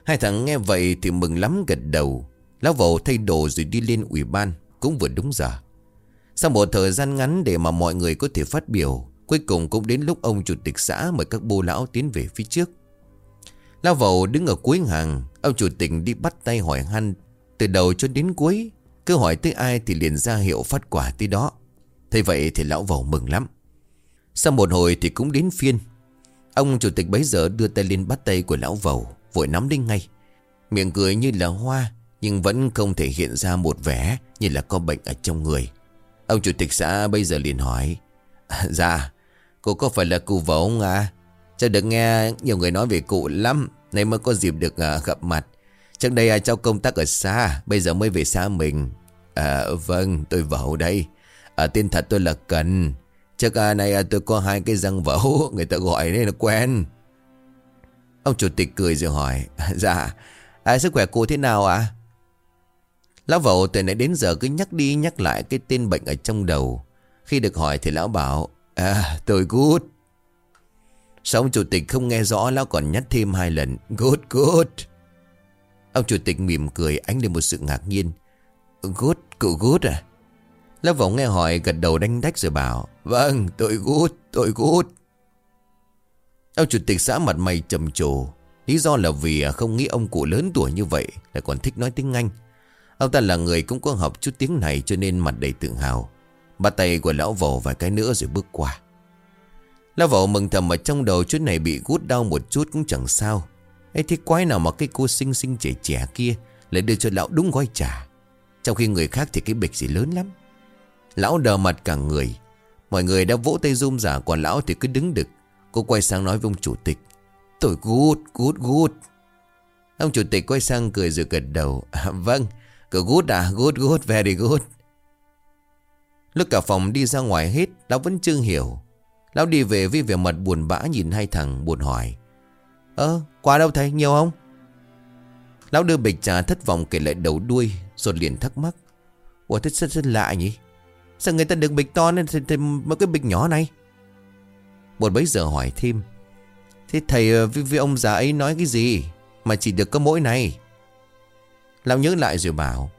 Hai thằng nghe vậy thì mừng lắm gật đầu. Lão vầu thay đồ rồi đi lên ủy ban, Cũng vừa đúng giờ. Sau một thời gian ngắn để mà mọi người có thể phát biểu, Cuối cùng cũng đến lúc ông chủ tịch xã Mời các bô lão tiến về phía trước. Lão vầu đứng ở cuối hàng, Ông chủ tịch đi bắt tay hỏi han. Từ đầu cho đến cuối, Cứ hỏi tới ai thì liền ra hiệu phát quả tới đó. Thế vậy thì lão vầu mừng lắm. Sau một hồi thì cũng đến phiên. Ông chủ tịch bấy giờ đưa tay lên bắt tay của lão vầu Vội nắm lên ngay. Miệng cười như là hoa Nhưng vẫn không thể hiện ra một vẻ Như là có bệnh ở trong người. Ông chủ tịch xã bây giờ liền hỏi (laughs) Dạ Cô có phải là cụ vầu không à? Cháu được nghe nhiều người nói về cụ lắm Nay mới có dịp được à, gặp mặt. Trước đây à, cháu công tác ở xa Bây giờ mới về xa mình. À vâng tôi vầu đây. À, Tên thật tôi là Cần chắc à, này à, tôi có hai cái răng vẩu Người ta gọi nên là quen. Ông chủ tịch cười rồi hỏi (laughs) Dạ à, Sức khỏe cô thế nào ạ? À? Lão vẩu từ nãy đến giờ cứ nhắc đi nhắc lại Cái tên bệnh ở trong đầu. Khi được hỏi thì lão bảo À tôi good Sao ông chủ tịch không nghe rõ Lão còn nhắc thêm hai lần Good good Ông chủ tịch mỉm cười ánh lên một sự ngạc nhiên Good, cụ good à? Lão vọng nghe hỏi, gật đầu đánh đách rồi bảo Vâng tôi gút tôi gút. Ông chủ tịch xã mặt mày trầm trồ. Lý do là vì không nghĩ ông cụ lớn tuổi như vậy, Lại còn thích nói tiếng Anh. Ông ta là người cũng có học chút tiếng này Cho nên mặt đầy tự hào. Bắt tay của lão vẩu vài cái nữa rồi bước qua. Lão vẩu mừng thầm ở trong đầu Chút này bị gút đau một chút cũng chẳng sao. Ấy thế quái nào mà cái cô xinh xinh trẻ trẻ kia Lại đưa cho lão đúng gói trà? Trong khi người khác thì cái bịch gì lớn lắm. Lão đờ mặt cả người. Mọi người đã vỗ tay rung giả Còn lão thì cứ đứng đực. Cô quay sang nói với ông chủ tịch. Tôi good, good, good Ông chủ tịch quay sang cười rồi gật đầu. À, Vâng, cứ good à, good, good, very good. Lúc cả phòng đi ra ngoài hết Lão vẫn chưa hiểu. Lão đi về với vẻ mặt buồn bã nhìn hai thằng buồn hỏi Ơ quà đâu thầy nhiều không? Lão đưa bịch trà thất vọng kể lại đầu đuôi Rồi liền thắc mắc. Ủa thế rất, rất lạ nhỉ? Sao người ta được bịch to nên thì, thì mấy cái bịch nhỏ này? Bột bấy giờ hỏi thêm. Thế thầy ờ, với, với ông già ấy nói cái gì Mà chỉ được có mỗi này? Lão nhớ lại rồi bảo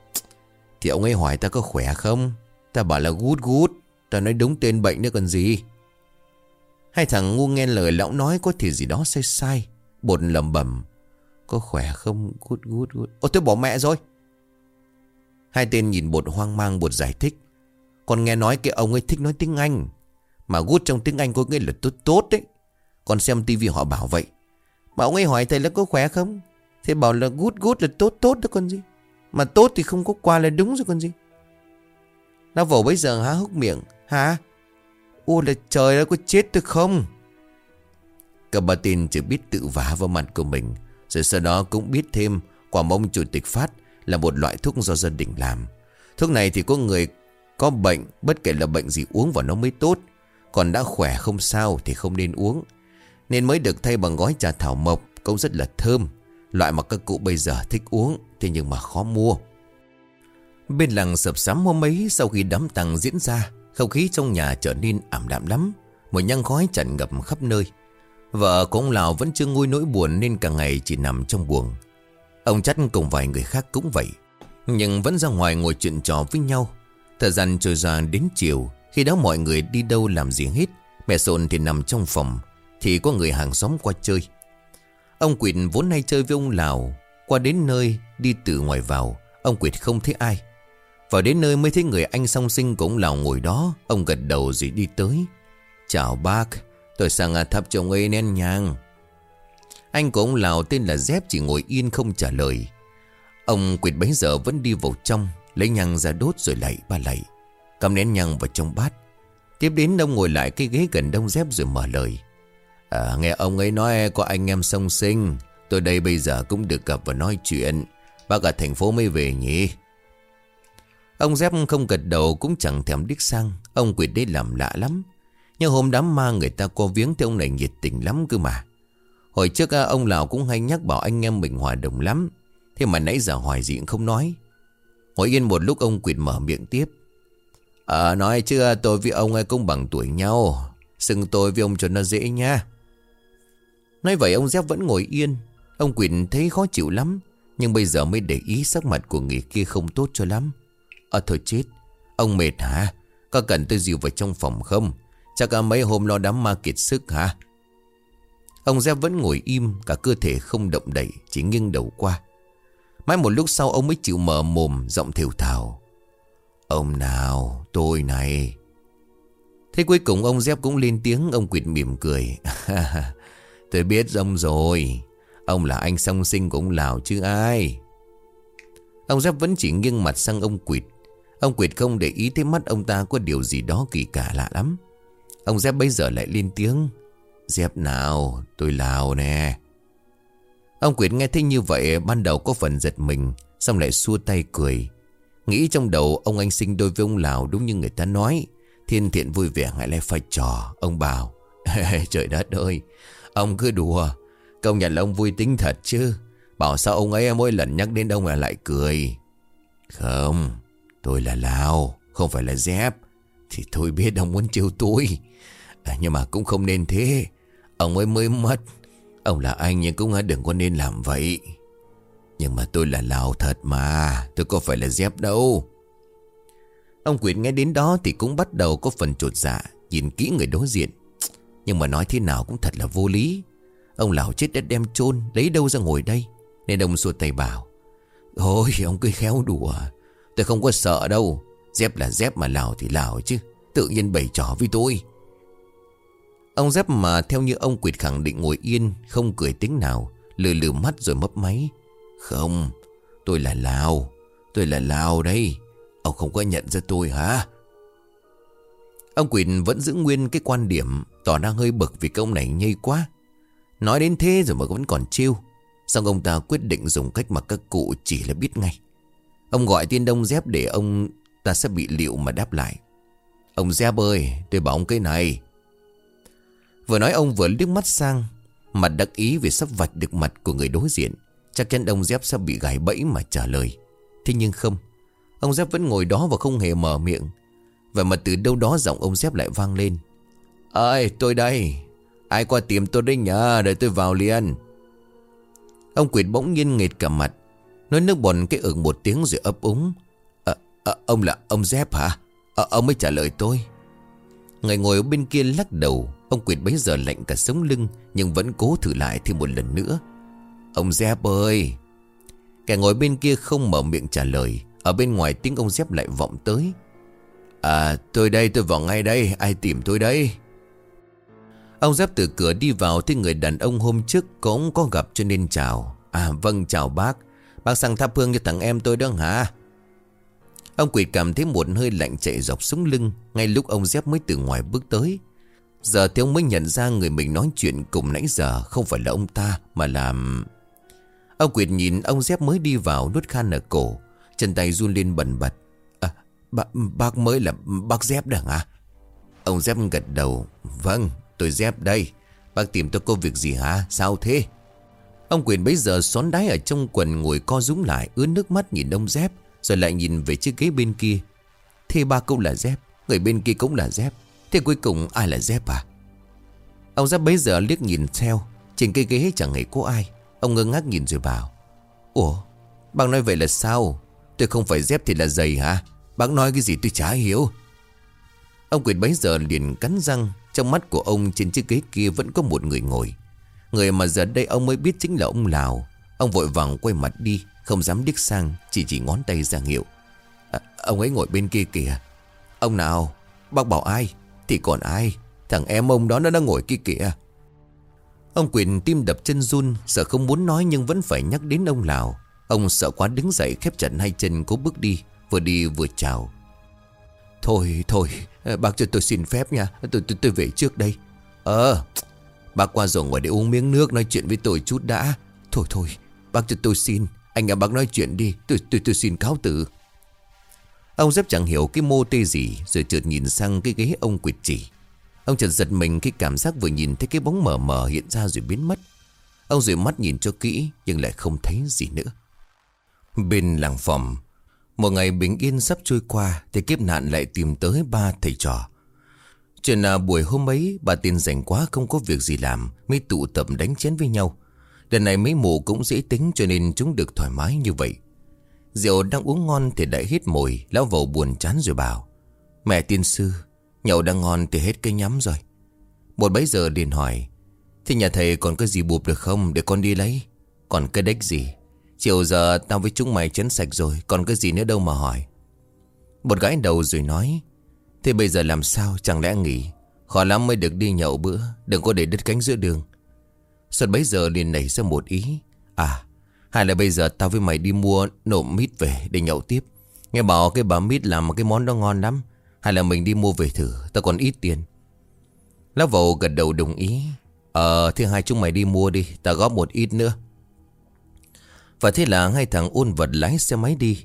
Thì ông ấy hỏi ta có khỏe không? Ta bảo là gút gút Ta nói đúng tên bệnh nữa còn gì? Hai thằng ngu nghe lời lão nói có thể gì đó sai sai Bột lầm bẩm Có khỏe không? Gút gút gút. Ô tôi bỏ mẹ rồi. Hai tên nhìn bột hoang mang bột giải thích con nghe nói cái ông ấy thích nói tiếng Anh. Mà gút trong tiếng Anh có nghĩa là tốt tốt đấy. Con xem tivi họ bảo vậy. Mà ông ấy hỏi thầy là có khỏe không? Thế bảo là gút gút là tốt tốt đó con gì. Mà tốt thì không có qua là đúng rồi con gì. Nó vỗ bây giờ há hốc miệng. Hả? Ô là trời ơi, có chết tôi không? Cả bà tin chỉ biết tự vả vào mặt của mình, Rồi sau đó cũng biết thêm Quả mông chủ tịch phát Là một loại thuốc do gia đình làm. Thuốc này thì có người có bệnh, Bất kể là bệnh gì uống vào nó mới tốt. Còn đã khỏe không sao thì không nên uống. Nên mới được thay bằng gói trà thảo mộc, Cũng rất là thơm. Loại mà các cụ bây giờ thích uống, Thế nhưng mà khó mua. Bên làng sập sám hôm ấy, Sau khi đám tàng diễn ra, Không khí trong nhà trở nên ảm đạm lắm. Một nhang khói tràn ngập khắp nơi. Vợ của ông Lào vẫn chưa nguôi nỗi buồn Nên cả ngày chỉ nằm trong buồng. Ông chắt cùng vài người khác cũng vậy, Nhưng vẫn ra ngoài ngồi chuyện trò với nhau. Thời gian trôi ra đến chiều, Khi đó mọi người đi đâu làm gì hết, Mẹ Sồn thì nằm trong phòng, Thì có người hàng xóm qua chơi. Ông Quỳt vốn nay chơi với ông Lào, Qua đến nơi đi từ ngoài vào, Ông Quỳt không thấy ai. Vào đến nơi mới thấy người anh song sinh của ông Lào ngồi đó, Ông gật đầu rồi đi tới. Chào bác, Tôi sang à, thắp cho ông ấy nén nhang. Anh của ông Lào tên là Dép chỉ ngồi yên không trả lời. Ông Quỳt bấy giờ vẫn đi vào trong. Lấy nhang ra đốt rồi lạy ba lạy. Cầm nén nhang vào trong bát. Tiếp đến ông ngồi lại cái ghế gần đông Dép rồi mở lời. À, nghe ông ấy nói có anh em song sinh. Tôi đây bây giờ cũng được gặp và nói chuyện. Bác ở thành phố mới về nhỉ? Ông Dép không gật đầu cũng chẳng thèm đích sang. Ông quyết đây làm lạ lắm. Nhưng hôm đám ma người ta qua viếng thì ông này nhiệt tình lắm cơ mà. Hồi trước à, ông Lào cũng hay nhắc bảo anh em mình hòa đồng lắm. Thế mà nãy giờ hoài gì cũng không nói. Ngồi yên một lúc ông Quỳt mở miệng tiếp. À nói chứ, tôi với ông ấy cũng bằng tuổi nhau. Xưng tôi với ông cho nó dễ nha. Nói vậy ông Dép vẫn ngồi yên. Ông Quỳnh thấy khó chịu lắm, Nhưng bây giờ mới để ý sắc mặt của người kia không tốt cho lắm. À thôi chết, Ông mệt hả? Có cần tôi dìu vào trong phòng không? Chắc cả mấy hôm lo đám ma kiệt sức hả? Ông Dép vẫn ngồi im, Cả cơ thể không động đậy, Chỉ nghiêng đầu qua. Mãi một lúc sau ông mới chịu mở mồm Giọng thều thào. Ông nào, tôi này. Thế cuối cùng ông Dép cũng lên tiếng, Ông Quỳt mỉm cười. (laughs) Tôi biết ông rồi. Ông là anh song sinh của ông Lào chứ ai? Ông dép vẫn chỉ nghiêng mặt sang ông Quỳt. Ông Quỳt không để ý thấy mắt ông ta có điều gì đó kỳ cả lạ lắm. Ông Dép bây giờ lại lên tiếng. Dép nào, tôi Lào nè. Ông quyệt nghe thấy như vậy Ban đầu có phần giật mình Xong lại xua tay cười. Nghĩ trong đầu ông anh sinh đôi với ông Lào Đúng như người ta nói Thiên thiện vui vẻ ngại lại phải trò Ông bảo. (laughs) Trời đất ơi Ông cứ đùa Công nhận là ông vui tính thật chứ. Bảo sao ông ấy mỗi lần nhắc đến ông là lại cười. Không Tôi là Lào Không phải là Dép. Thì tôi biết ông muốn chiêu tôi. À, Nhưng mà cũng không nên thế Ông ấy mới mất. Ông là anh nhưng cũng đừng có nên làm vậy. Nhưng mà tôi là Lào thật mà, Tôi có phải là Dép đâu. Ông Quyện nghe đến đó thì cũng bắt đầu có phần trột dạ Nhìn kỹ người đối diện. Nhưng mà nói thế nào cũng thật là vô lý. Ông lão chết đã đem chôn, Lấy đâu ra ngồi đây? Nên ông xua tay bảo, Ôi, ông cứ khéo đùa. Tôi không có sợ đâu. Dép là dép mà lào thì lào chứ. Tự nhiên bày trò với tôi. Ông dép mà theo như ông Quỳt khẳng định ngồi yên, Không cười tiếng nào, Lừ lừ mắt rồi mấp máy. Không, Tôi là Lào, Tôi là Lào đây, Ông không có nhận ra tôi hả? Ông quỳnh vẫn giữ nguyên cái quan điểm Tỏ ra hơi bực vì công này nhây quá. Nói đến thế rồi mà vẫn còn chiêu Xong ông ta quyết định dùng cách mà các cụ chỉ là biết ngay. Ông gọi tiên đông dép để ông ta sẽ bị liệu mà đáp lại. Ông dép ơi, tôi bảo ông cái này Vừa nói ông vừa liếc mắt sang Mặt đắc ý vì sắp vạch được mặt của người đối diện. Chắc chắn ông Dép sắp bị gài bẫy mà trả lời. Thế nhưng không Ông Dép vẫn ngồi đó và không hề mở miệng. Và mà từ đâu đó giọng ông Dép lại vang lên. Ơi tôi đây. Ai qua tìm tôi đây nhờ Để tôi vào liền. Ông Quyệt bỗng nhiên nghệt cả mặt Nói nước bọt cái ửng một tiếng rồi ấp úng. À, à, Ông là ông Dép hả? À, Ông mới trả lời tôi. Người ngồi ở bên kia lắc đầu. Ông Quyệt bấy giờ lạnh cả sống lưng, Nhưng vẫn cố thử lại thêm một lần nữa. Ông Dép ơi! Kẻ ngồi bên kia không mở miệng trả lời. Ở bên ngoài tiếng ông Dép lại vọng tới. À tôi đây, tôi vào ngay đây. Ai tìm tôi đây? Ông Dép từ cửa đi vào Thấy người đàn ông hôm trước cũng có gặp cho nên chào. À vâng chào bác. Bác sang thắp hương cho thằng em tôi đó hả? Ông Quỳ cảm thấy một hơi lạnh chạy dọc xuống lưng, Ngay lúc ông Dép mới từ ngoài bước tới. Giờ thì ông mới nhận ra người mình nói chuyện cùng nãy giờ Không phải là ông ta mà là... Ông Quyệt nhìn ông Dép mới đi vào nuốt khan ở cổ Chân tay run lên bần bật. À, bác, bác mới là bác Dép đó hả à? Ông Dép gật đầu. Vâng tôi Dép đây. Bác tìm tôi có việc gì hả? Sao thế? Ông Quyền bấy giờ xón đáy ở trong quần ngồi co rúm lại ướt nước mắt nhìn ông Dép Rồi lại nhìn về chiếc ghế bên kia. Thế ba cũng là Dép Người bên kia cũng là Dép. Thế cuối cùng ai là Dép à? Ông Dép bấy giờ liếc nhìn theo Trên cây ghế chẳng hề có ai. Ông ngơ ngác nhìn rồi bảo Ủa bác nói vậy là sao? Tôi không phải Dép thì là giày hả? Bác nói cái gì tôi chả hiểu. Ông Quyền bấy giờ liền cắn răng Trong mắt của ông trên chiếc ghế kia vẫn có một người ngồi. Người mà giờ đây ông mới biết chính là ông Lào. Ông vội vàng quay mặt đi Không dám điếc sang Chỉ chỉ ngón tay ra hiệu à, Ông ấy ngồi bên kia kìa. Ông nào? Bác bảo ai? Thì còn ai? Thằng em ông đó nó đang ngồi kia kìa. Ông Quyền tim đập chân run Sợ không muốn nói nhưng vẫn phải nhắc đến ông Lào. Ông sợ quá đứng dậy khép chặt hai chân cố bước đi Vừa đi vừa chào. Thôi thôi Bác cho tôi xin phép nha. Tôi tôi, tôi về trước đây. Ờ Bác qua rồi ngồi để uống miếng nước nói chuyện với tôi chút đã. Thôi thôi Bác cho tôi xin. Anh em bác nói chuyện đi. Tôi tôi tôi xin cáo từ. Ông dép chẳng hiểu cái mô tê gì, Rồi chợt nhìn sang cái ghế ông quyệt chỉ. Ông chợt giật mình khi cảm giác vừa nhìn thấy cái bóng mờ mờ hiện ra rồi biến mất. Ông rồi mắt nhìn cho kỹ, Nhưng lại không thấy gì nữa. Bên làng phòng, Một ngày bình yên sắp trôi qua Thì kiếp nạn lại tìm tới ba thầy trò. Chuyện là buổi hôm ấy, Bà tiên rảnh quá không có việc gì làm, Mới tụ tập đánh chén với nhau. Lần này mấy mụ cũng dễ tính cho nên chúng được thoải mái như vậy. Rượu đang uống ngon thì đã hết mồi Lão vầu buồn chán rồi bảo, Mẹ tiên sư, Nhậu đang ngon thì hết cái nhắm rồi. Một bấy giờ liền hỏi Thì nhà thầy còn cái gì bụp được không Để con đi lấy? Còn cái đếch gì? Chiều giờ tao với chúng mày chấn sạch rồi, Còn cái gì nữa đâu mà hỏi. Một gái đầu rồi nói, Thế bây giờ làm sao? Chẳng lẽ nghỉ? Khó lắm mới được đi nhậu bữa, Đừng có để đứt cánh giữa đường. Xuân bấy giờ liền nảy ra một ý À hay là bây giờ tao với mày đi mua nộm mít về để nhậu tiếp. Nghe bảo cái bà mít làm một cái món đó ngon lắm. Hay là mình đi mua về thử, Tao còn ít tiền. Lá vầu gật đầu đồng ý. Ờ thứ hai chúng mày đi mua đi, Tao góp một ít nữa. Và thế là hai thằng ôn vật lái xe máy đi.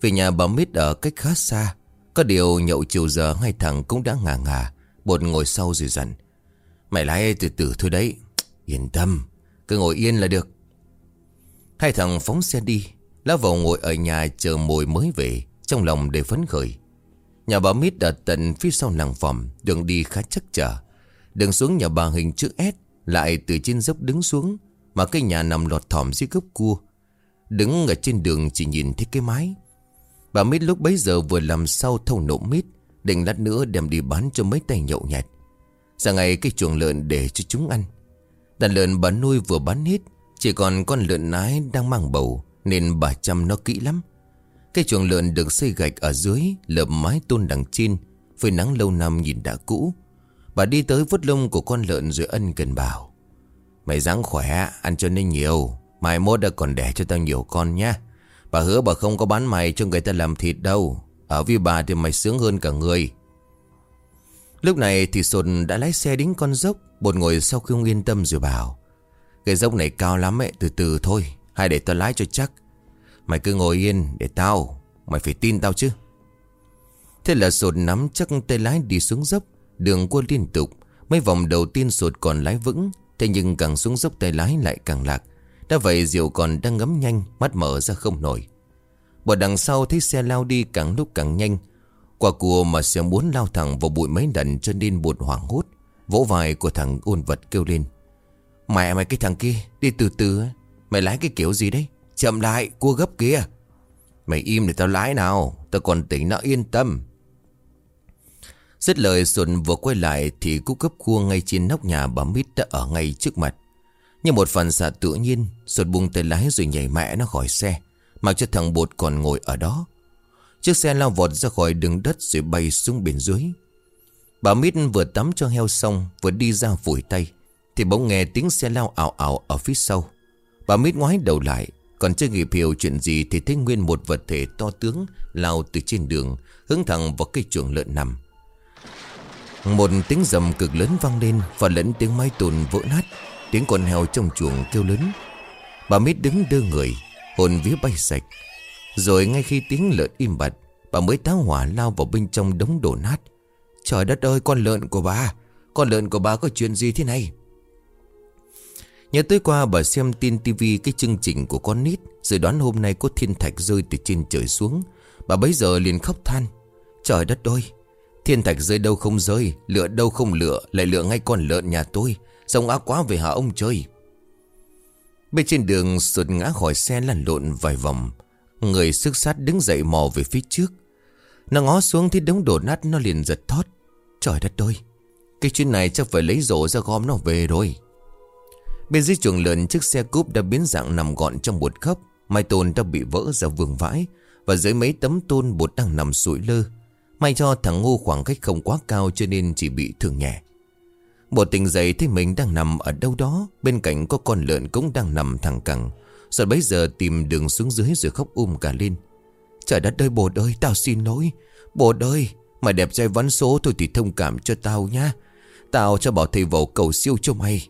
Về nhà bà mít ở cách khá xa. Có điều nhậu chiều giờ hai thằng cũng đã ngả ngả Bột ngồi sau rồi dặn. Mày lái từ từ thôi đấy, Yên tâm. Cứ ngồi yên là được. Hai thằng phóng xe đi. Lá vào ngồi ở nhà chờ mồi mới về. Trong lòng đầy phấn khởi. Nhà bà Mít ở tận phía sau làng phòng. Đường đi khá chắc trở. Đường xuống nhà bà hình chữ S, Lại từ trên dốc đứng xuống, Mà cái nhà nằm lọt thỏm dưới gốc cua. Đứng ở trên đường chỉ nhìn thấy cái mái. Bà Mít lúc bấy giờ vừa làm sau thâu nổ mít, Định lát nữa đem đi bán cho mấy tay nhậu nhẹt. Ra ngày cái chuồng lợn để cho chúng ăn. Đàn lợn bà nuôi vừa bán hết chỉ còn con lợn nái đang mang bầu, Nên bà chăm nó kỹ lắm. Cái chuồng lợn được xây gạch ở dưới, Lợp mái tôn đằng trên, Phơi nắng lâu năm nhìn đã cũ. Bà đi tới vút lông của con lợn rồi ân cần bảo, Mày dáng khỏe, Ăn cho nên nhiều, Mai mốt đã còn đẻ cho tao nhiều con nha Bà hứa bà không có bán mày cho người ta làm thịt đâu, Ở với bà thì mày sướng hơn cả người. Lúc này thì sột đã lái xe đến con dốc, Bột ngồi sau khi không yên tâm rồi bảo cái dốc này cao lắm ấy, Từ từ thôi, Hay để tao lái cho chắc. Mày cứ ngồi yên để tao, Mày phải tin tao chứ. Thế là sột nắm chắc tay lái đi xuống dốc, Đường qua liên tục. Mấy vòng đầu tiên sột còn lái vững, Thế nhưng càng xuống dốc tay lái lại càng lạc. Đã vậy Diệu còn đang ngấm nhanh, Mắt mở ra không nổi. Bỏ đằng sau thấy xe lao đi càng lúc càng nhanh. Quả cua mà xe muốn lao thẳng vào bụi mấy lần cho nên bụt hoảng hốt. Vỗ vai của thằng ôn vật kêu lên. Mẹ mày cái thằng kia, Đi từ từ Mày lái cái kiểu gì đấy? Chậm lại, cua gấp kia Mày im để tao lái nào, Tao còn tỉnh nó yên tâm. Dứt lời, Xuân vừa quay lại Thì cú cấp cua ngay trên nóc nhà bà Mít đã ở ngay trước mặt. Như một phần xạ tự nhiên, Xuân buông tay lái rồi nhảy mẹ nó khỏi xe, Mặc cho thằng bột còn ngồi ở đó. Chiếc xe lao vọt ra khỏi đường đất Rồi bay xuống biển dưới. Bà Mít vừa tắm cho heo xong, Vừa đi ra phủi tay. Thì bỗng nghe tiếng xe lao ảo ảo ở phía sau. Bà Mít ngoái đầu lại, Còn chưa kịp hiểu chuyện gì Thì thấy nguyên một vật thể to tướng Lao từ trên đường, Hướng thẳng vào cây chuồng lợn nằm. Một tiếng rầm cực lớn vang lên Và lẫn tiếng máy tồn vỡ nát, Tiếng con heo trong chuồng kêu lớn. Bà Mít đứng đưa người, Hồn vía bay sạch. Rồi ngay khi tiếng lợn im bặt, Bà mới táo hỏa lao vào bên trong đống đổ nát. Trời đất ơi, con lợn của bà! Con lợn của bà có chuyện gì thế này? Nhớ tới qua bà xem tin tivi cái chương trình của con nít Rồi đoán hôm nay có thiên thạch rơi từ trên trời xuống. Bà bấy giờ liền khóc than. Trời đất ơi, Thiên thạch rơi đâu không rơi Lựa đâu không lựa Lại lựa ngay con lợn nhà tôi. Rông ác quá về hả ông trời? Bên trên đường sụt ngã khỏi xe lăn lộn vài vòng. Người sức sát đứng dậy mò về phía trước. Nó ngó xuống thì đống đổ nát nó liền giật thót. Trời đất ơi, Cái chuyện này chắc phải lấy rổ ra gom nó về rồi. Bên dưới chuồng lợn, chiếc xe cúp đã biến dạng nằm gọn trong bột khóc. Mai tôn đã bị vỡ ra vương vãi Và dưới mấy tấm tôn bột đang nằm sụi lơ. May cho thằng ngu khoảng cách không quá cao cho nên chỉ bị thương nhẹ. Bột tỉnh dậy thấy mình đang nằm ở đâu đó, Bên cạnh có con lợn cũng đang nằm thẳng cẳng. Rồi bấy giờ tìm đường xuống dưới rồi khóc um cả lên. Trời đất ơi, bột ơi, tao xin lỗi. Bột ơi, Mày đẹp trai vắn số thôi thì thông cảm cho tao nha Tao cho bảo thầy vào cầu siêu cho mày.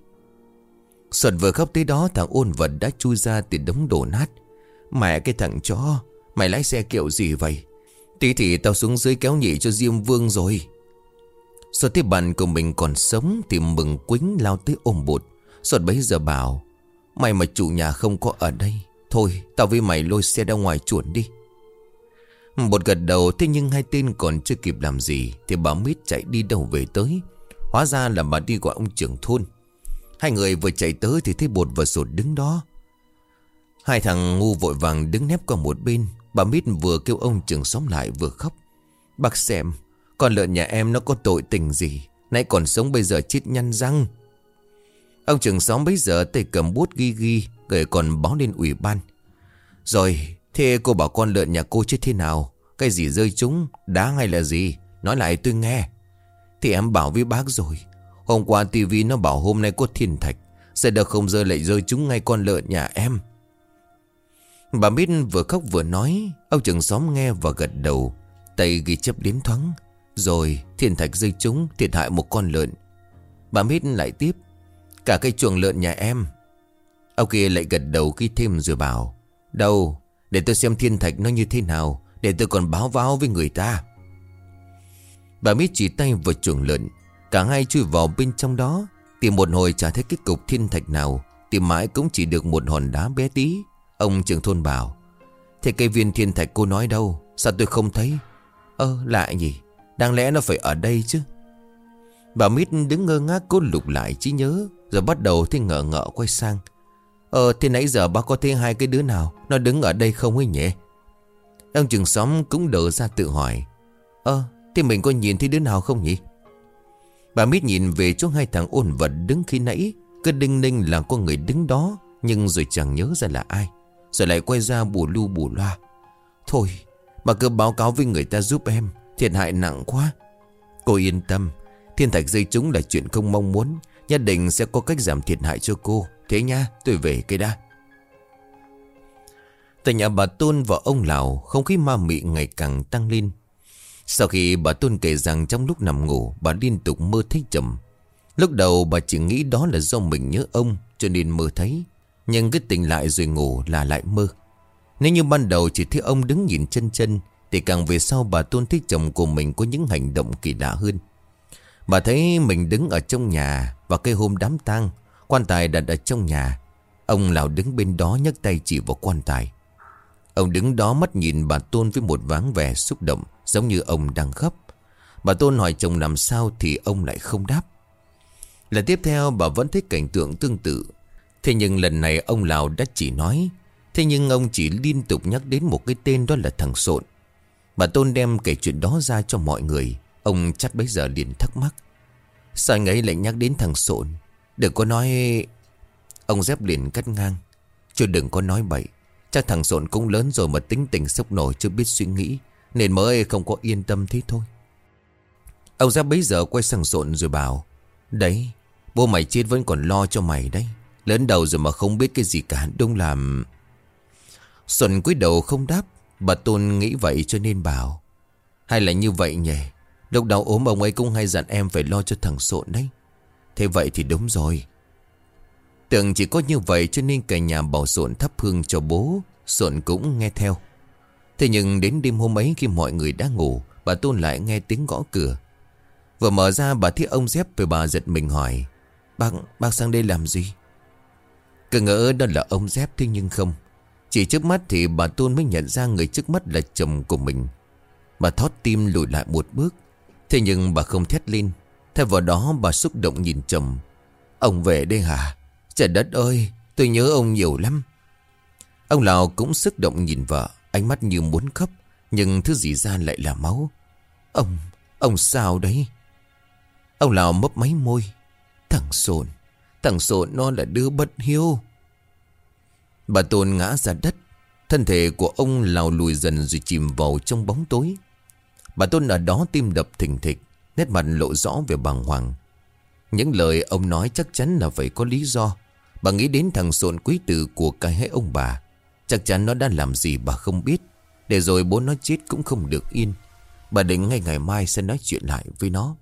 Xuân vừa khóc tới đó, thằng ôn vật đã chui ra từ đống đổ nát. Mẹ cái thằng chó, Mày lái xe kiểu gì vậy? Tí thì tao xuống dưới kéo nhị cho Diêm Vương rồi. Xuân thấy bạn của mình còn sống Thì mừng quính lao tới ôm bột Xuân bấy giờ bảo, Mày mà chủ nhà không có ở đây, Thôi tao với mày lôi xe ra ngoài chuồn đi. Bột gật đầu, Thế nhưng hai tên còn chưa kịp làm gì Thì bà Mít chạy đi đâu về tới. Hóa ra là bà đi gọi ông trưởng thôn. Hai người vừa chạy tới thì thấy bột và sột đứng đó. Hai thằng ngu vội vàng đứng nép qua một bên. Bà Mít vừa kêu ông trưởng xóm lại vừa khóc. Bác xem, Con lợn nhà em nó có tội tình gì? Nãy còn sống bây giờ chết nhăn răng. Ông trưởng xóm bây giờ tay cầm bút ghi ghi, Rồi còn báo lên ủy ban. Rồi, Thế cô bảo con lợn nhà cô chết thế nào? Cái gì rơi chúng Đá hay là gì? Nói lại tôi nghe. Thì em bảo với bác rồi. Hôm qua tivi nó bảo hôm nay có thiên thạch. Sẽ được không rơi lại rơi chúng ngay con lợn nhà em. Bà Mít vừa khóc vừa nói. Ông trưởng xóm nghe và gật đầu. Tay ghi chấp liếm thoáng. Rồi, thiên thạch rơi chúng thiệt hại một con lợn. Bà Mít lại tiếp. Cả cây chuồng lợn nhà em. Ông kia lại gật đầu ghi thêm rồi bảo. Đâu, Để tôi xem thiên thạch nó như thế nào, Để tôi còn báo cáo với người ta. Bà Mít chỉ tay vào chuồng lợn. Cả hai chui vào bên trong đó Tìm một hồi chả thấy cái cục thiên thạch nào Tìm mãi cũng chỉ được một hòn đá bé tí. Ông trưởng thôn bảo, Thế cây viên thiên thạch cô nói đâu? Sao tôi không thấy? Ơ, lạ gì Đáng lẽ nó phải ở đây chứ. Bà Mít đứng ngơ ngác cố lục lại trí nhớ, Rồi bắt đầu thì ngỡ ngỡ quay sang. Ờ thế nãy giờ bác có thấy hai cái đứa nào? Nó đứng ở đây không ấy nhỉ? Ông trưởng xóm cũng đỡ ra tự hỏi, Ơ, thế mình có nhìn thấy đứa nào không nhỉ? Bà Mít nhìn về chỗ hai thằng ôn vật đứng khi nãy, Cứ đinh ninh là có người đứng đó, Nhưng rồi chẳng nhớ ra là ai, Rồi lại quay ra bù lu bù loa. Thôi, Bà cứ báo cáo với người ta giúp em, Thiệt hại nặng quá. Cô yên tâm, Thiên thạch dây chúng là chuyện không mong muốn, Nhất định sẽ có cách giảm thiệt hại cho cô. Thế nha, tôi về cây đa Tại nhà bà Tôn và ông Lào, Không khí ma mị ngày càng tăng lên sau khi bà Tôn kể rằng trong lúc nằm ngủ, bà liên tục mơ thấy chồng. Lúc đầu bà chỉ nghĩ đó là do mình nhớ ông, cho nên mơ thấy. Nhưng cứ tỉnh lại rồi ngủ là lại mơ. Nếu như ban đầu chỉ thấy ông đứng nhìn chân chân, thì càng về sau bà Tôn thấy chồng của mình có những hành động kỳ lạ hơn. Bà thấy mình đứng ở trong nhà Và cái hôm đám tang, Quan tài đặt ở trong nhà Ông lão đứng bên đó nhấc tay chỉ vào quan tài Ông đứng đó mắt nhìn bà Tôn với một váng vẻ xúc động Giống như ông đang khóc. Bà Tôn hỏi chồng làm sao thì ông lại không đáp. Lần tiếp theo, bà vẫn thấy cảnh tượng tương tự. Thế nhưng lần này ông Lào đã chỉ nói. Thế nhưng ông chỉ liên tục nhắc đến một cái tên đó là thằng Sộn. Bà Tôn đem kể chuyện đó ra cho mọi người. Ông chắc bấy giờ liền thắc mắc. Sao anh ấy lại nhắc đến thằng Sộn? Đừng có nói Ông dép liền cắt ngang. Chứ đừng có nói bậy. Chắc thằng Sộn cũng lớn rồi mà tính tình sốc nổi, chưa biết suy nghĩ. Nên mới không có yên tâm thế thôi. Ông ra bấy giờ quay sang rộn rồi bảo, Đấy, Bố mày chết vẫn còn lo cho mày đấy. Lớn đầu rồi mà không biết cái gì cả Đông làm Xuân cúi đầu không đáp, Bà Tôn nghĩ vậy cho nên bảo, Hay là như vậy nhỉ? Lúc đầu ốm ông ấy cũng hay dặn em phải lo cho thằng Sộn đấy. Thế vậy thì đúng rồi. Tưởng chỉ có như vậy cho nên cả nhà bảo Sộn thắp hương cho bố, Sộn cũng nghe theo. Thế nhưng đến đêm hôm ấy khi mọi người đã ngủ Bà Tôn lại nghe tiếng gõ cửa. Vừa mở ra bà thấy ông dép Rồi bà giật mình hỏi Bác, bác sang đây làm gì? Cứ ngỡ đó là ông dép thế nhưng không. Chỉ trước mắt thì bà Tôn mới nhận ra người trước mắt là chồng của mình. Bà thót tim lùi lại một bước. Thế nhưng bà không thét lên. Thay vào đó bà xúc động nhìn chồng. Ông về đây hả? Trời đất ơi tôi nhớ ông nhiều lắm. Ông Lào cũng xúc động nhìn vợ. Ánh mắt như muốn khóc Nhưng thứ gì ra lại là máu. Ông, ông sao đấy? Ông Lào mấp máy môi. Thằng Sồn Thằng Sồn nó là đứa bất hiếu. Bà Tôn ngã ra đất Thân thể của ông lào lùi dần rồi chìm vào trong bóng tối. Bà Tôn ở đó tim đập thình thịch Nét mặt lộ rõ về bàng hoàng. Những lời ông nói chắc chắn là phải có lý do. Bà nghĩ đến thằng sồn quý tử của cái hệ ông bà. Chắc chắn nó đã làm gì bà không biết. Để rồi bố nó chết cũng không được yên. Bà định ngay ngày mai sẽ nói chuyện lại với nó.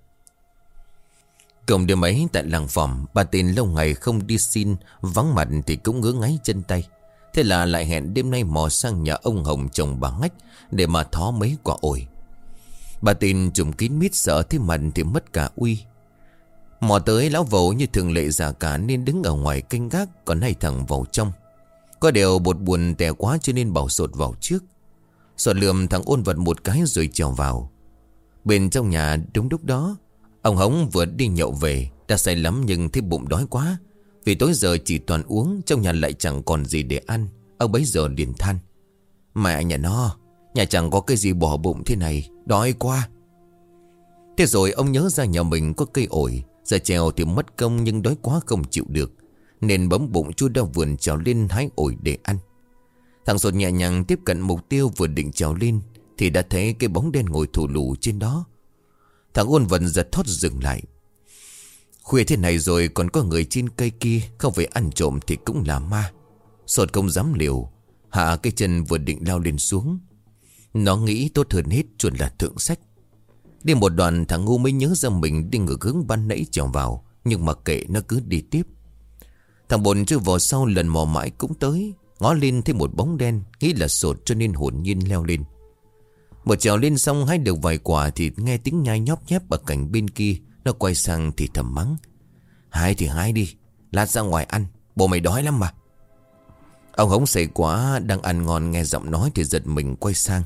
Cổng đêm ấy tại làng phòng, Bà tên lâu ngày không đi xin, Vắng mặt thì cũng ngứa ngáy chân tay. Thế là lại hẹn đêm nay mò sang nhà ông Hồng chồng bà Ngách Để mà thó mấy quả ổi. Bà tin trùm kín mít sợ thế mạnh thì mất cả uy. Mò tới lão vầu như thường lệ già cả Nên đứng ở ngoài canh gác, Còn hai thằng vào trong. Có điều bột buồn tè quá cho nên bảo sột vào trước. Sột lườm thằng ôn vật một cái rồi trèo vào. Bên trong nhà đúng lúc đó, Ông Hống vừa đi nhậu về, Đã say lắm nhưng thấy bụng đói quá. Vì tối giờ chỉ toàn uống, Trong nhà lại chẳng còn gì để ăn. Ông bấy giờ liền than, Mẹ nhà nó, Nhà chẳng có cái gì bỏ bụng thế này, Đói quá. Thế rồi ông nhớ ra nhà mình có cây ổi, Giờ trèo thì mất công nhưng đói quá không chịu được. Nên bấm bụng chui đau vườn trèo lên hái ổi để ăn. Thằng sột nhẹ nhàng tiếp cận mục tiêu vừa định trèo lên, Thì đã thấy cái bóng đen ngồi thủ lù trên đó. Thằng ôn vận giật thót dừng lại. Khuya thế này rồi còn có người trên cây kia Không phải ăn trộm thì cũng là ma. Sột không dám liều, Hạ cái chân vừa định lao lên xuống. Nó nghĩ tốt hơn hết chuẩn là thượng sách. Đi một đoạn, thằng ngu mới nhớ ra mình đi ngược hướng ban nãy trèo vào, Nhưng mà kệ, nó cứ đi tiếp. Thằng bồn chưa vào sau lần mò mãi cũng tới, Ngó lên thấy một bóng đen, Nghĩ là sột cho nên hồn nhiên leo lên. Một trèo lên xong hái được vài quả Thì nghe tiếng nhai nhóp nhép ở cạnh bên kia, Nó quay sang thì thầm mắng. Hai thì hai đi, Lát ra ngoài ăn Bộ mày đói lắm mà. Ông hống xảy quá, Đang ăn ngon nghe giọng nói thì giật mình quay sang.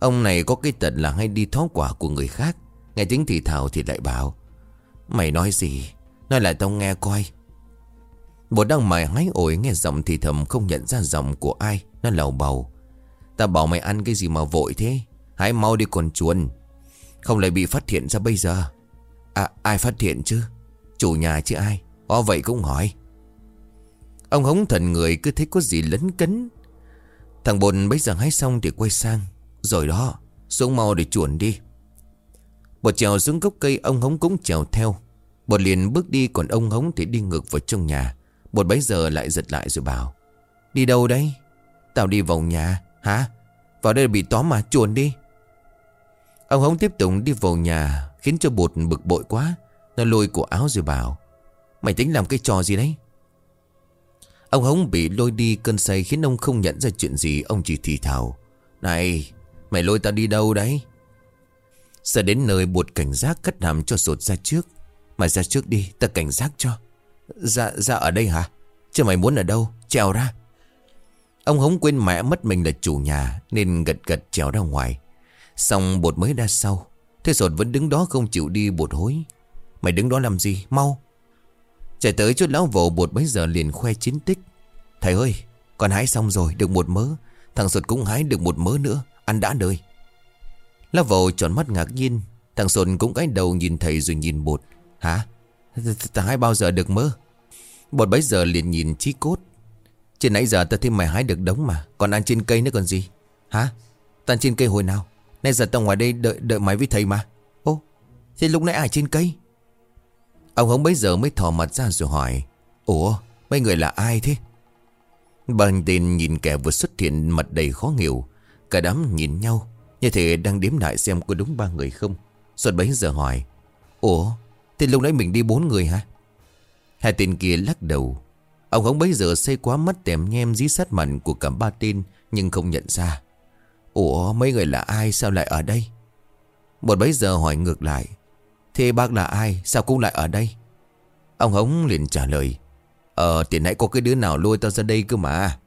Ông này có cái tật là hay đi thó quả của người khác, Nghe tiếng thì thảo thì lại bảo, Mày nói gì? Nói lại tao nghe coi. Bố đang mải hái ổi, nghe giọng thì thầm Không nhận ra giọng của ai, Nó lầu bầu Ta bảo mày ăn cái gì mà vội thế? Hãy mau đi còn chuồn. Không lại bị phát hiện ra bây giờ. À ai phát hiện chứ? Chủ nhà chứ ai? Ó, vậy cũng hỏi. Ông hống thần người cứ thấy có gì lấn cấn. Thằng bồn bây giờ hái xong thì quay sang. Rồi đó, Xuống mau để chuồn đi. Bột trèo xuống gốc cây, ông hống cũng trèo theo. Bột liền bước đi, còn ông hống thì đi ngược vào trong nhà. Bột bấy giờ lại giật lại rồi bảo, Đi đâu đấy? Tao đi vào nhà, Hả? Vào đây bị tóm mà, chuồn đi. Ông hống tiếp tục đi vào nhà, Khiến cho bột bực bội quá. Nó lôi cổ áo rồi bảo, Mày tính làm cái trò gì đấy? Ông hống bị lôi đi cơn say Khiến ông không nhận ra chuyện gì. Ông chỉ thì thào, Này, Mày lôi tao đi đâu đấy? Sợ đến nơi bột cảnh giác cất nằm cho sột ra trước. Mày ra trước đi ta cảnh giác cho. Dạ dạ ở đây hả? Chứ mày muốn ở đâu? Trèo ra. Ông hống quên mẹ mất mình là chủ nhà, Nên gật gật trèo ra ngoài. Xong bột mới ra sau. Thế sột vẫn đứng đó không chịu đi bột hối. Mày đứng đó làm gì? Mau. Chạy tới chút lão vồ bột bấy giờ liền khoe chiến tích. Thầy ơi, Con hái xong rồi, được một mớ. Thằng sột cũng hái được một mớ nữa, Ăn đã đời. Lão vồ tròn mắt ngạc nhiên. Thằng sột cũng cái đầu nhìn thầy rồi nhìn bột. Hả? Ta hái bao giờ được mơ? Bột bấy giờ liền nhìn chí cốt. Trên nãy giờ ta thấy mày hái được đống mà. Còn ăn trên cây nữa còn gì? Hả? Ta trên cây hồi nào? Nay giờ ta ngoài đây đợi đợi mày với thầy mà. Ô, Thế lúc nãy ai trên cây? Ông hống bấy giờ mới thò mặt ra rồi hỏi, Ủa, mấy người là ai thế? Bằng tên nhìn kẻ vừa xuất hiện mặt đầy khó hiểu. Cả đám nhìn nhau, Như thể đang đếm lại xem có đúng ba người không. Xuân bấy giờ hỏi, Ủa Thế lúc nãy mình đi bốn người hả? Hai tên kia lắc đầu. Ông hống bấy giờ xây quá mắt tèm nhem dí sát mặt của cả ba tên, Nhưng không nhận ra. Ủa, mấy người là ai? Sao lại ở đây? Một bấy giờ hỏi ngược lại. Thế bác là ai? Sao cũng lại ở đây? Ông hống liền trả lời. Ờ tiền nãy có cái đứa nào lôi tao ra đây cơ mà.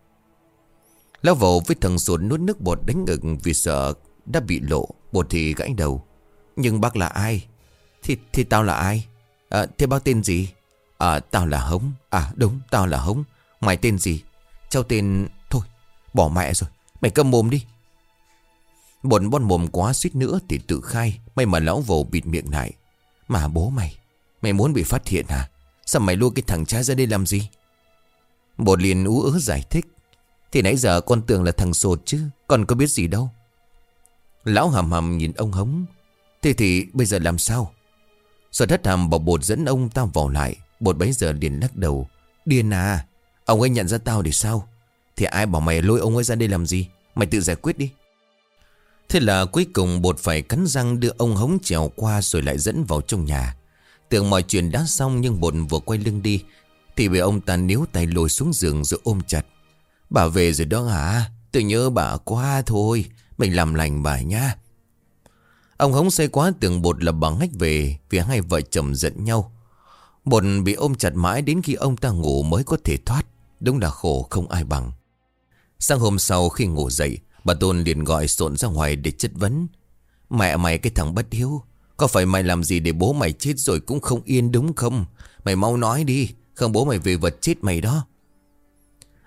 Lão vồ với thằng sột nuốt nước bột đánh ngực Vì sợ đã bị lộ, Bột thì gãy đầu. Nhưng bác là ai? Thì, thì tao là ai? À, Thế bác tên gì? À tao là Hống. À đúng tao là Hống. Mày tên gì? Cháu tên Thôi bỏ mẹ rồi. Mày câm mồm đi. Bồn bon mồm quá suýt nữa thì tự khai. May mà lão vồ bịt miệng lại. Mà bố mày Mày muốn bị phát hiện hả? Sao mày lua cái thằng trai ra đây làm gì? Bột liền ú ớ giải thích. Thì nãy giờ con tưởng là thằng sột chứ Còn có biết gì đâu. Lão hầm hầm nhìn ông hống. Thế thì bây giờ làm sao? Sột thất hàm bảo bột dẫn ông tao vào lại Bột bấy giờ liền lắc đầu Điên à Ông ấy nhận ra tao để sao Thì ai bảo mày lôi ông ấy ra đây làm gì Mày tự giải quyết đi Thế là cuối cùng bột phải cắn răng đưa ông hống trèo qua rồi lại dẫn vào trong nhà. Tưởng mọi chuyện đã xong nhưng bột vừa quay lưng đi, thì bị ông ta níu tay lôi xuống giường rồi ôm chặt. Bà về rồi đó hả? Tôi nhớ bà quá thôi. Mình làm lành bà nha. Ông hống say quá tưởng bột là bằng ngách về vì hai vợ chồng giận nhau. Bột bị ôm chặt mãi đến khi ông ta ngủ mới có thể thoát. Đúng là khổ không ai bằng. Sang hôm sau khi ngủ dậy, Bà Tôn liền gọi sộn ra ngoài để chất vấn Mẹ mày cái thằng bất hiếu, Có phải mày làm gì để bố mày chết rồi cũng không yên đúng không Mày mau nói đi, Không bố mày về vật chết mày đó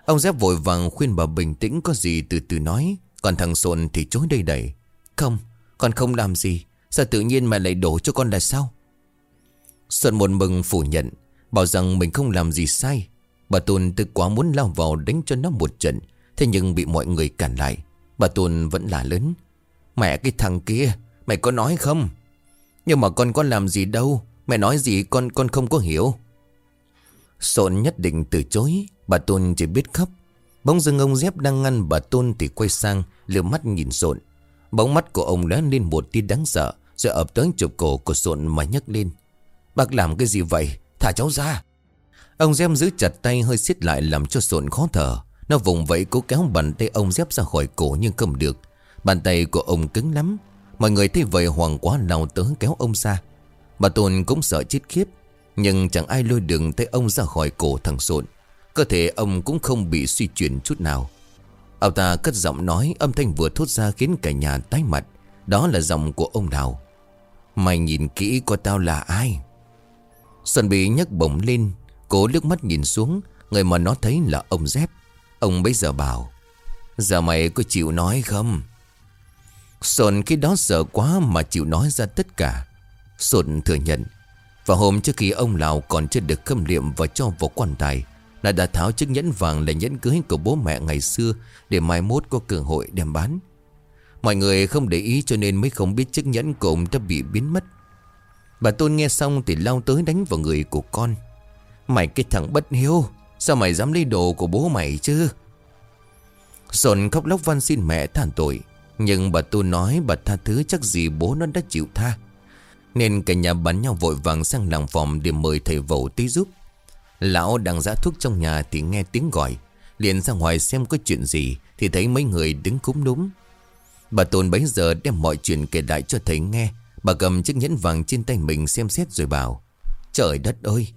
Ông Giáp vội vàng khuyên bà bình tĩnh có gì từ từ nói Còn thằng sộn thì chối đầy đầy Không con không làm gì, Sao tự nhiên mẹ lại đổ cho con là sao? Xuân một mừng phủ nhận, Bảo rằng mình không làm gì sai. Bà Tôn tức quá muốn lao vào đánh cho nó một trận, Thế nhưng bị mọi người cản lại. Bà tôn vẫn là lớn. Mẹ cái thằng kia Mày có nói không? Nhưng mà con có làm gì đâu, Mẹ nói gì con con không có hiểu. Sộn nhất định từ chối, Bà Tôn chỉ biết khóc. Bỗng dưng ông dép đang ngăn bà Tôn thì quay sang Lửa mắt nhìn sộn Bóng mắt của ông lóe lên một tia đáng sợ, Rồi ập tới chụp cổ của sộn mà nhấc lên. Bác làm cái gì vậy? Thả cháu ra! Ông dép giữ chặt tay hơi xiết lại làm cho sộn khó thở. Nó vùng vẫy cố kéo bàn tay ông dép ra khỏi cổ nhưng không được. Bàn tay của ông cứng lắm. Mọi người thấy vậy hoàng quá lao tới kéo ông ra. Bà Tôn cũng sợ chết khiếp, Nhưng chẳng ai lôi đường tay ông ra khỏi cổ thằng sộn Cơ thể ông cũng không bị suy chuyển chút nào. Ông ta cất giọng nói, Âm thanh vừa thốt ra khiến cả nhà tái mặt. Đó là giọng của ông nào Mày nhìn kỹ coi tao là ai. Xuân bị nhấc bổng lên, Cố nước mắt nhìn xuống. Người mà nó thấy là ông dép. Ông bây giờ bảo, Giờ mày có chịu nói không? Xuân khi đó sợ quá mà chịu nói ra tất cả. Xuân thừa nhận Và hôm trước khi ông Lào còn chưa được khâm liệm và cho vào quan tài là đã tháo chiếc nhẫn vàng là nhẫn cưới của bố mẹ ngày xưa Để mai mốt có cơ hội đem bán. Mọi người không để ý cho nên mới không biết chiếc nhẫn của ông đã bị biến mất. Bà Tôn nghe xong thì lao tới đánh vào người của con. Mày cái thằng bất hiếu, Sao mày dám lấy đồ của bố mày chứ? Sồn khóc lóc van xin mẹ thản tội, Nhưng bà tu nói bà tha thứ chắc gì bố nó đã chịu tha. Nên cả nhà bắn nhau vội vàng sang làng phòng để mời thầy vẩu tí giúp. Lão đang giã thuốc trong nhà thì nghe tiếng gọi. Liền ra ngoài xem có chuyện gì Thì thấy mấy người đứng cúm núm. Bà Tôn bấy giờ đem mọi chuyện kể lại cho thầy nghe. Bà cầm chiếc nhẫn vàng trên tay mình xem xét rồi bảo, Trời đất ơi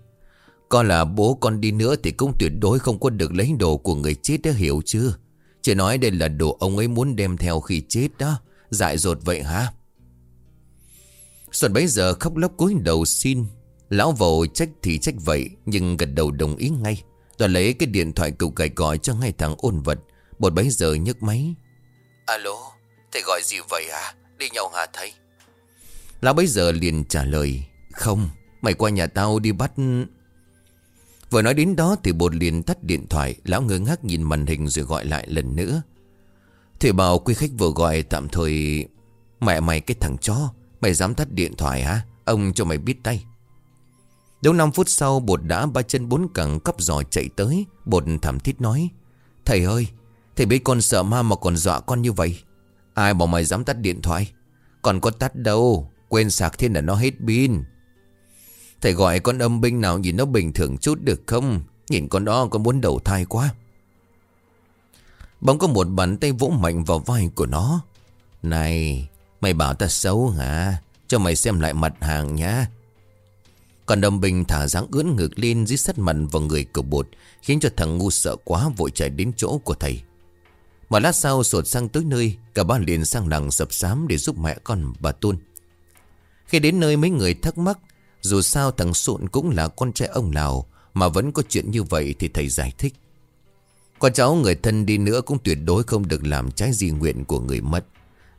Con là bố con đi nữa thì cũng tuyệt đối không có được lấy đồ của người chết đã hiểu chưa? Chỉ nói đây là đồ ông ấy muốn đem theo khi chết đó. Dại dột vậy hả? Xuân bấy giờ khóc lóc cúi đầu xin Lão vầu trách thì trách vậy Nhưng gật đầu đồng ý ngay. Toàn lấy cái điện thoại cục cải gọi cho ngay thằng ôn vật. Bột bấy giờ nhấc máy. Alo Thầy gọi gì vậy à Đi nhau hả thầy? Lão bấy giờ liền trả lời Không Mày qua nhà tao đi bắt. Vừa nói đến đó thì bột liền tắt điện thoại. Lão ngơ ngác nhìn màn hình rồi gọi lại lần nữa. Thầy bảo quý khách vừa gọi tạm thời Mẹ mày cái thằng chó Mày dám tắt điện thoại hả? Ông cho mày biết tay Đúng 5 phút sau, bột đã ba chân bốn cẳng cấp giò chạy tới. Bột thảm thiết nói, Thầy ơi, Thầy biết con sợ ma mà còn dọa con như vậy. Ai bảo mày dám tắt điện thoại? Còn có tắt đâu, Quên sạc thế là nó hết pin. Thầy gọi con âm binh nào nhìn nó bình thường chút được không? Nhìn con đó con muốn đầu thai quá. Bóng có một bàn tay vỗ mạnh vào vai của nó. Này, Mày bảo ta xấu hả? Cho mày xem lại mặt hàng nhá. Còn đồng bình thả dáng ướn ngược lên Dưới sắt mặt vào người cậu bột Khiến cho thằng ngu sợ quá vội chạy đến chỗ của thầy. Mà lát sau sột sang tới nơi Cả ba liền sang làng sập sám Để giúp mẹ con bà Tuôn Khi đến nơi mấy người thắc mắc Dù sao thằng Sụn cũng là con trai ông Lào Mà vẫn có chuyện như vậy thì thầy giải thích. Con cháu người thân đi nữa cũng tuyệt đối không được làm trái di nguyện của người mất.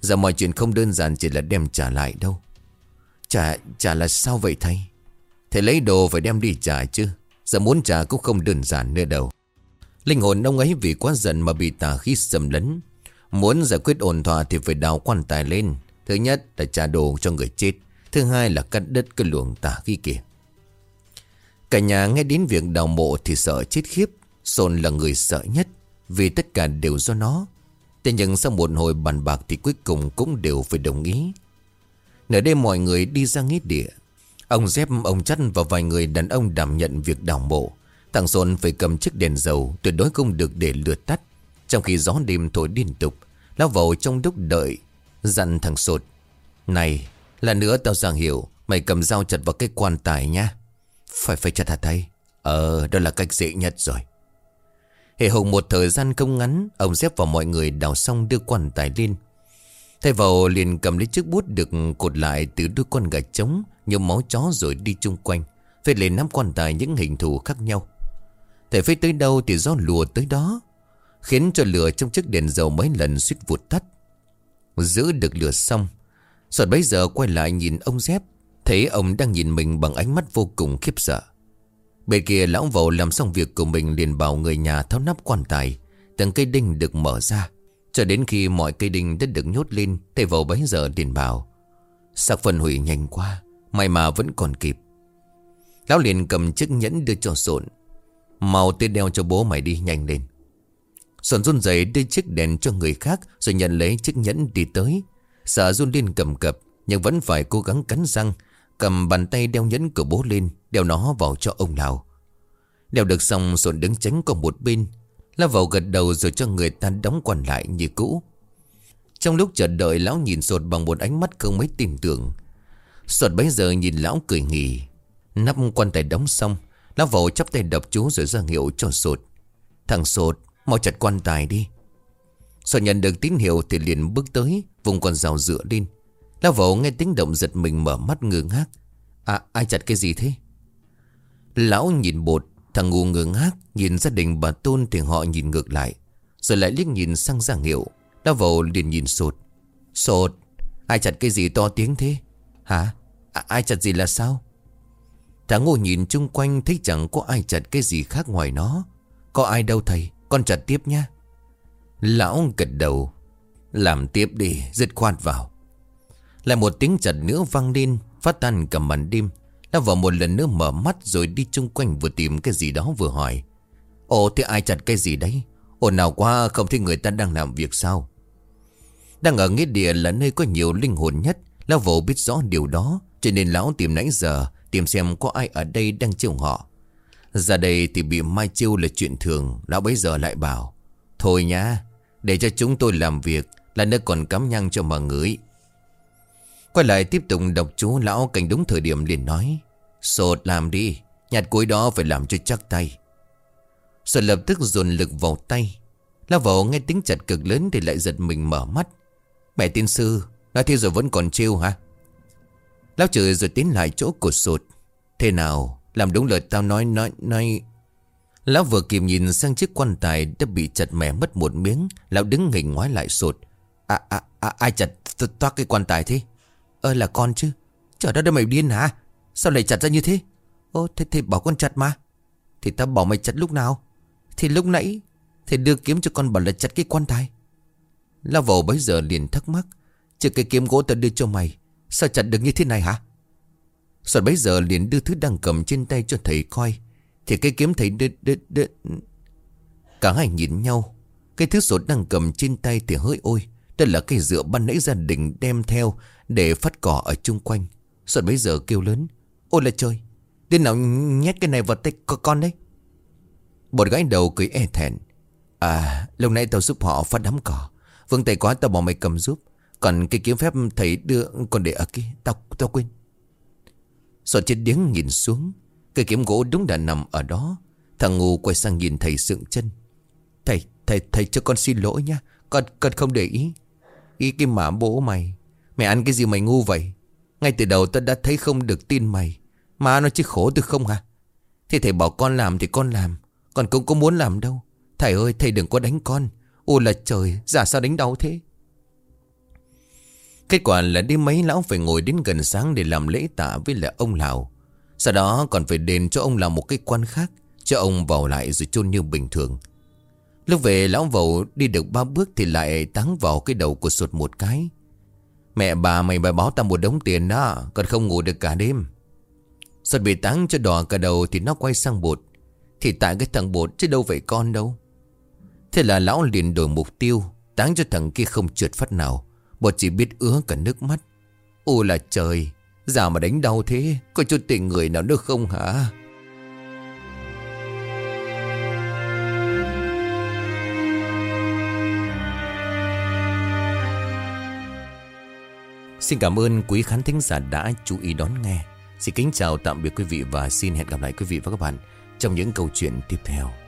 Giờ mọi chuyện không đơn giản chỉ là đem trả lại đâu. Trả, trả là sao vậy thầy? Thầy lấy đồ phải đem đi trả chứ. Giờ muốn trả cũng không đơn giản nữa đâu. Linh hồn ông ấy vì quá giận mà bị tà khí xâm lấn. Muốn giải quyết ổn thỏa thì phải đào quan tài lên. Thứ nhất là trả đồ cho người chết. Thứ hai là cắt đất cái luồng tà khí kia. Cả nhà nghe đến việc đào mộ thì sợ chết khiếp. Sồn là người sợ nhất, Vì tất cả đều do nó. Thế nhưng sau một hồi bàn bạc thì cuối cùng cũng đều phải đồng ý. Nửa đêm mọi người đi ra nghĩa địa. Ông Dép, ông chắt và vài người đàn ông đảm nhận việc đào mộ. Thằng Sồn phải cầm chiếc đèn dầu tuyệt đối không được để lửa tắt. Trong khi gió đêm thổi liên tục, lao vào trong đúc đợi, dặn thằng Sột. Này, là nữa tao giảng hiểu, mày cầm dao chặt vào cái quan tài nha. Phải phải chặt hả thầy? Ờ, đó là cách dễ nhất rồi. Hệ hùng một thời gian không ngắn Ông xếp vào mọi người đào xong đưa quan tài lên thay vào liền cầm lấy chiếc bút được cột lại từ đôi con gà trống như máu chó rồi đi chung quanh, Phết lên nắm quan tài những hình thù khác nhau. Thầy phết tới đâu thì gió lùa tới đó, Khiến cho lửa trong chiếc đèn dầu mấy lần suýt vụt tắt. Giữ được lửa xong Rồi bấy giờ quay lại nhìn ông dép, Thấy ông đang nhìn mình bằng ánh mắt vô cùng khiếp sợ. Bên kia lão vầu làm xong việc của mình liền bảo người nhà tháo nắp quan tài, Từng cây đinh được mở ra. Cho đến khi mọi cây đinh đã được nhốt lên, Thầy vầu bấy giờ liền bảo Sạc phân hủy nhanh quá. May mà vẫn còn kịp. Lão liền cầm chiếc nhẫn đưa cho sộn Màu tên đeo cho bố mày đi, nhanh lên. Sộn run rẩy đưa chiếc đèn cho người khác, Rồi nhận lấy chiếc nhẫn đi tới. Sợ run lên cầm cập, Nhưng vẫn phải cố gắng cắn răng, Cầm bàn tay đeo nhẫn của bố lên, Đeo nó vào cho ông lão. Đeo được xong Sồn đứng tránh qua một bên. La vào gật đầu rồi cho người ta đóng quần lại như cũ. Trong lúc chờ đợi, Lão nhìn Sột bằng một ánh mắt không mấy tin tưởng. Sột bấy giờ nhìn Lão cười nghỉ. Nắp quan tài đóng xong, Lão vẩu chắp tay đập chú rồi ra hiệu cho Sột. Thằng Sột, Mau chặt quan tài đi. Sột nhận được tín hiệu thì liền bước tới, Vùng con rào dựa lên. Lão vẩu nghe tiếng động giật mình mở mắt ngơ ngác. À ai chặt cái gì thế? Lão nhìn bột, Thằng ngu ngơ ngác, Nhìn gia đình bà Tôn thì họ nhìn ngược lại. Rồi lại liếc nhìn sang giảng Hiệu. Lão vẩu liền nhìn sột. Sột, Ai chặt cái gì to tiếng thế? Hả? À, Ai chặt gì là sao? Thằng ngu nhìn chung quanh Thấy chẳng có ai chặt cái gì khác ngoài nó. Có ai đâu thầy Con chặt tiếp nha Lão gật đầu. Làm tiếp đi Dứt khoát vào. Lại một tiếng chặt nữa vang lên Phát tan cả màn đêm. Lão vào một lần nữa mở mắt rồi đi chung quanh vừa tìm cái gì đó vừa hỏi. Ồ thế ai chặt cái gì đấy? Ồn nào quá không thấy người ta đang làm việc sao? Đang ở nghĩa địa là nơi có nhiều linh hồn nhất. Lão vô biết rõ điều đó. Cho nên lão tìm nãy giờ, Tìm xem có ai ở đây đang chiều họ Ra đây thì bị mai chiêu là chuyện thường, Lão bấy giờ lại bảo, Thôi nhá, Để cho chúng tôi làm việc Là nơi còn cắm nhang cho mà ngửi. Quay lại tiếp tục đọc chú lão cảnh đúng thời điểm liền nói, Sột làm đi Nhặt cuối đó phải làm cho chắc tay. Sột lập tức dồn lực vào tay. Lao vào nghe tiếng chặt cực lớn Thì lại giật mình mở mắt. Mẹ tiên sư, Nói thế rồi vẫn còn trêu hả? Lão trời rồi tiến lại chỗ của sột. Thế nào? Làm đúng lời tao nói nói nói. Lão vừa kịp nhìn sang chiếc quan tài Đã bị chặt mẻ mất một miếng. Lão đứng hình ngoái lại sột. À à à ai chặt toát cái quan tài thế? Ơ, là con chứ. Trời đất ơi, mày điên hả? Sao lại chặt ra như thế? Ô thế thì bảo con chặt mà. Thì tao bảo mày chặt lúc nào? Thì lúc nãy, Thì đưa kiếm cho con bảo là chặt cái quan tài. Lão vào bấy giờ liền thắc mắc. Chứ cái kiếm gỗ tao đưa cho mày Sao chặt được như thế này hả? Soạn bấy giờ liền đưa thứ đang cầm trên tay cho thầy coi? Thì cái kiếm thầy đ đ đ Cả hai nhìn nhau. Cái thứ sột đang cầm trên tay thì hơi ôi. Đây là cây dựa ban nãy gia đình đem theo Để phát cỏ ở chung quanh. Soạn bấy giờ kêu lớn, Ôi là trời Đến nào nhét cái này vào tay con đấy? Bột gái đầu cười e thẹn À lúc nãy tao giúp họ phát đám cỏ. Vương tay quá, tao bỏ mày cầm giúp. Còn cái kiếm phép thầy đưa còn để ở kia Tao tao quên. Sợ chết điếng nhìn xuống Cây kiếm gỗ đúng đã nằm ở đó. Thằng ngu quay sang nhìn thầy sượng chân. Thầy, thầy, thầy cho con xin lỗi nha Con, con không để ý. Ý cái mã bố mày Mày ăn cái gì mày ngu vậy? Ngay từ đầu tao đã thấy không được tin mày. Mà nó chứ khổ tôi không hả? Thì thầy bảo con làm thì con làm con cũng có muốn làm đâu. Thầy ơi thầy đừng có đánh con. Ô là trời Giả sao đánh đau thế? Kết quả là đi mấy lão phải ngồi đến gần sáng Để làm lễ tạ với lại ông Lào. Sau đó còn phải đền cho ông làm một cái quan khác, Cho ông vào lại rồi chôn như bình thường. Lúc về, lão vầu đi được ba bước Thì lại táng vào cái đầu của sụt một cái. Mẹ bà, mày bà báo tao một đống tiền đó, Còn không ngủ được cả đêm. Sụt bị táng cho đỏ cả đầu Thì nó quay sang bột. Thì tại cái thằng bột chứ đâu phải con đâu. Thế là lão liền đổi mục tiêu, Táng cho thằng kia không trượt phát nào bọn chỉ biết ứa cả nước mắt. Ô là trời, già mà đánh đau thế, Có chút tình người nào nữa không hả? Xin cảm ơn quý khán thính giả đã chú ý đón nghe. Xin kính chào tạm biệt quý vị Và xin hẹn gặp lại quý vị và các bạn Trong những câu chuyện tiếp theo.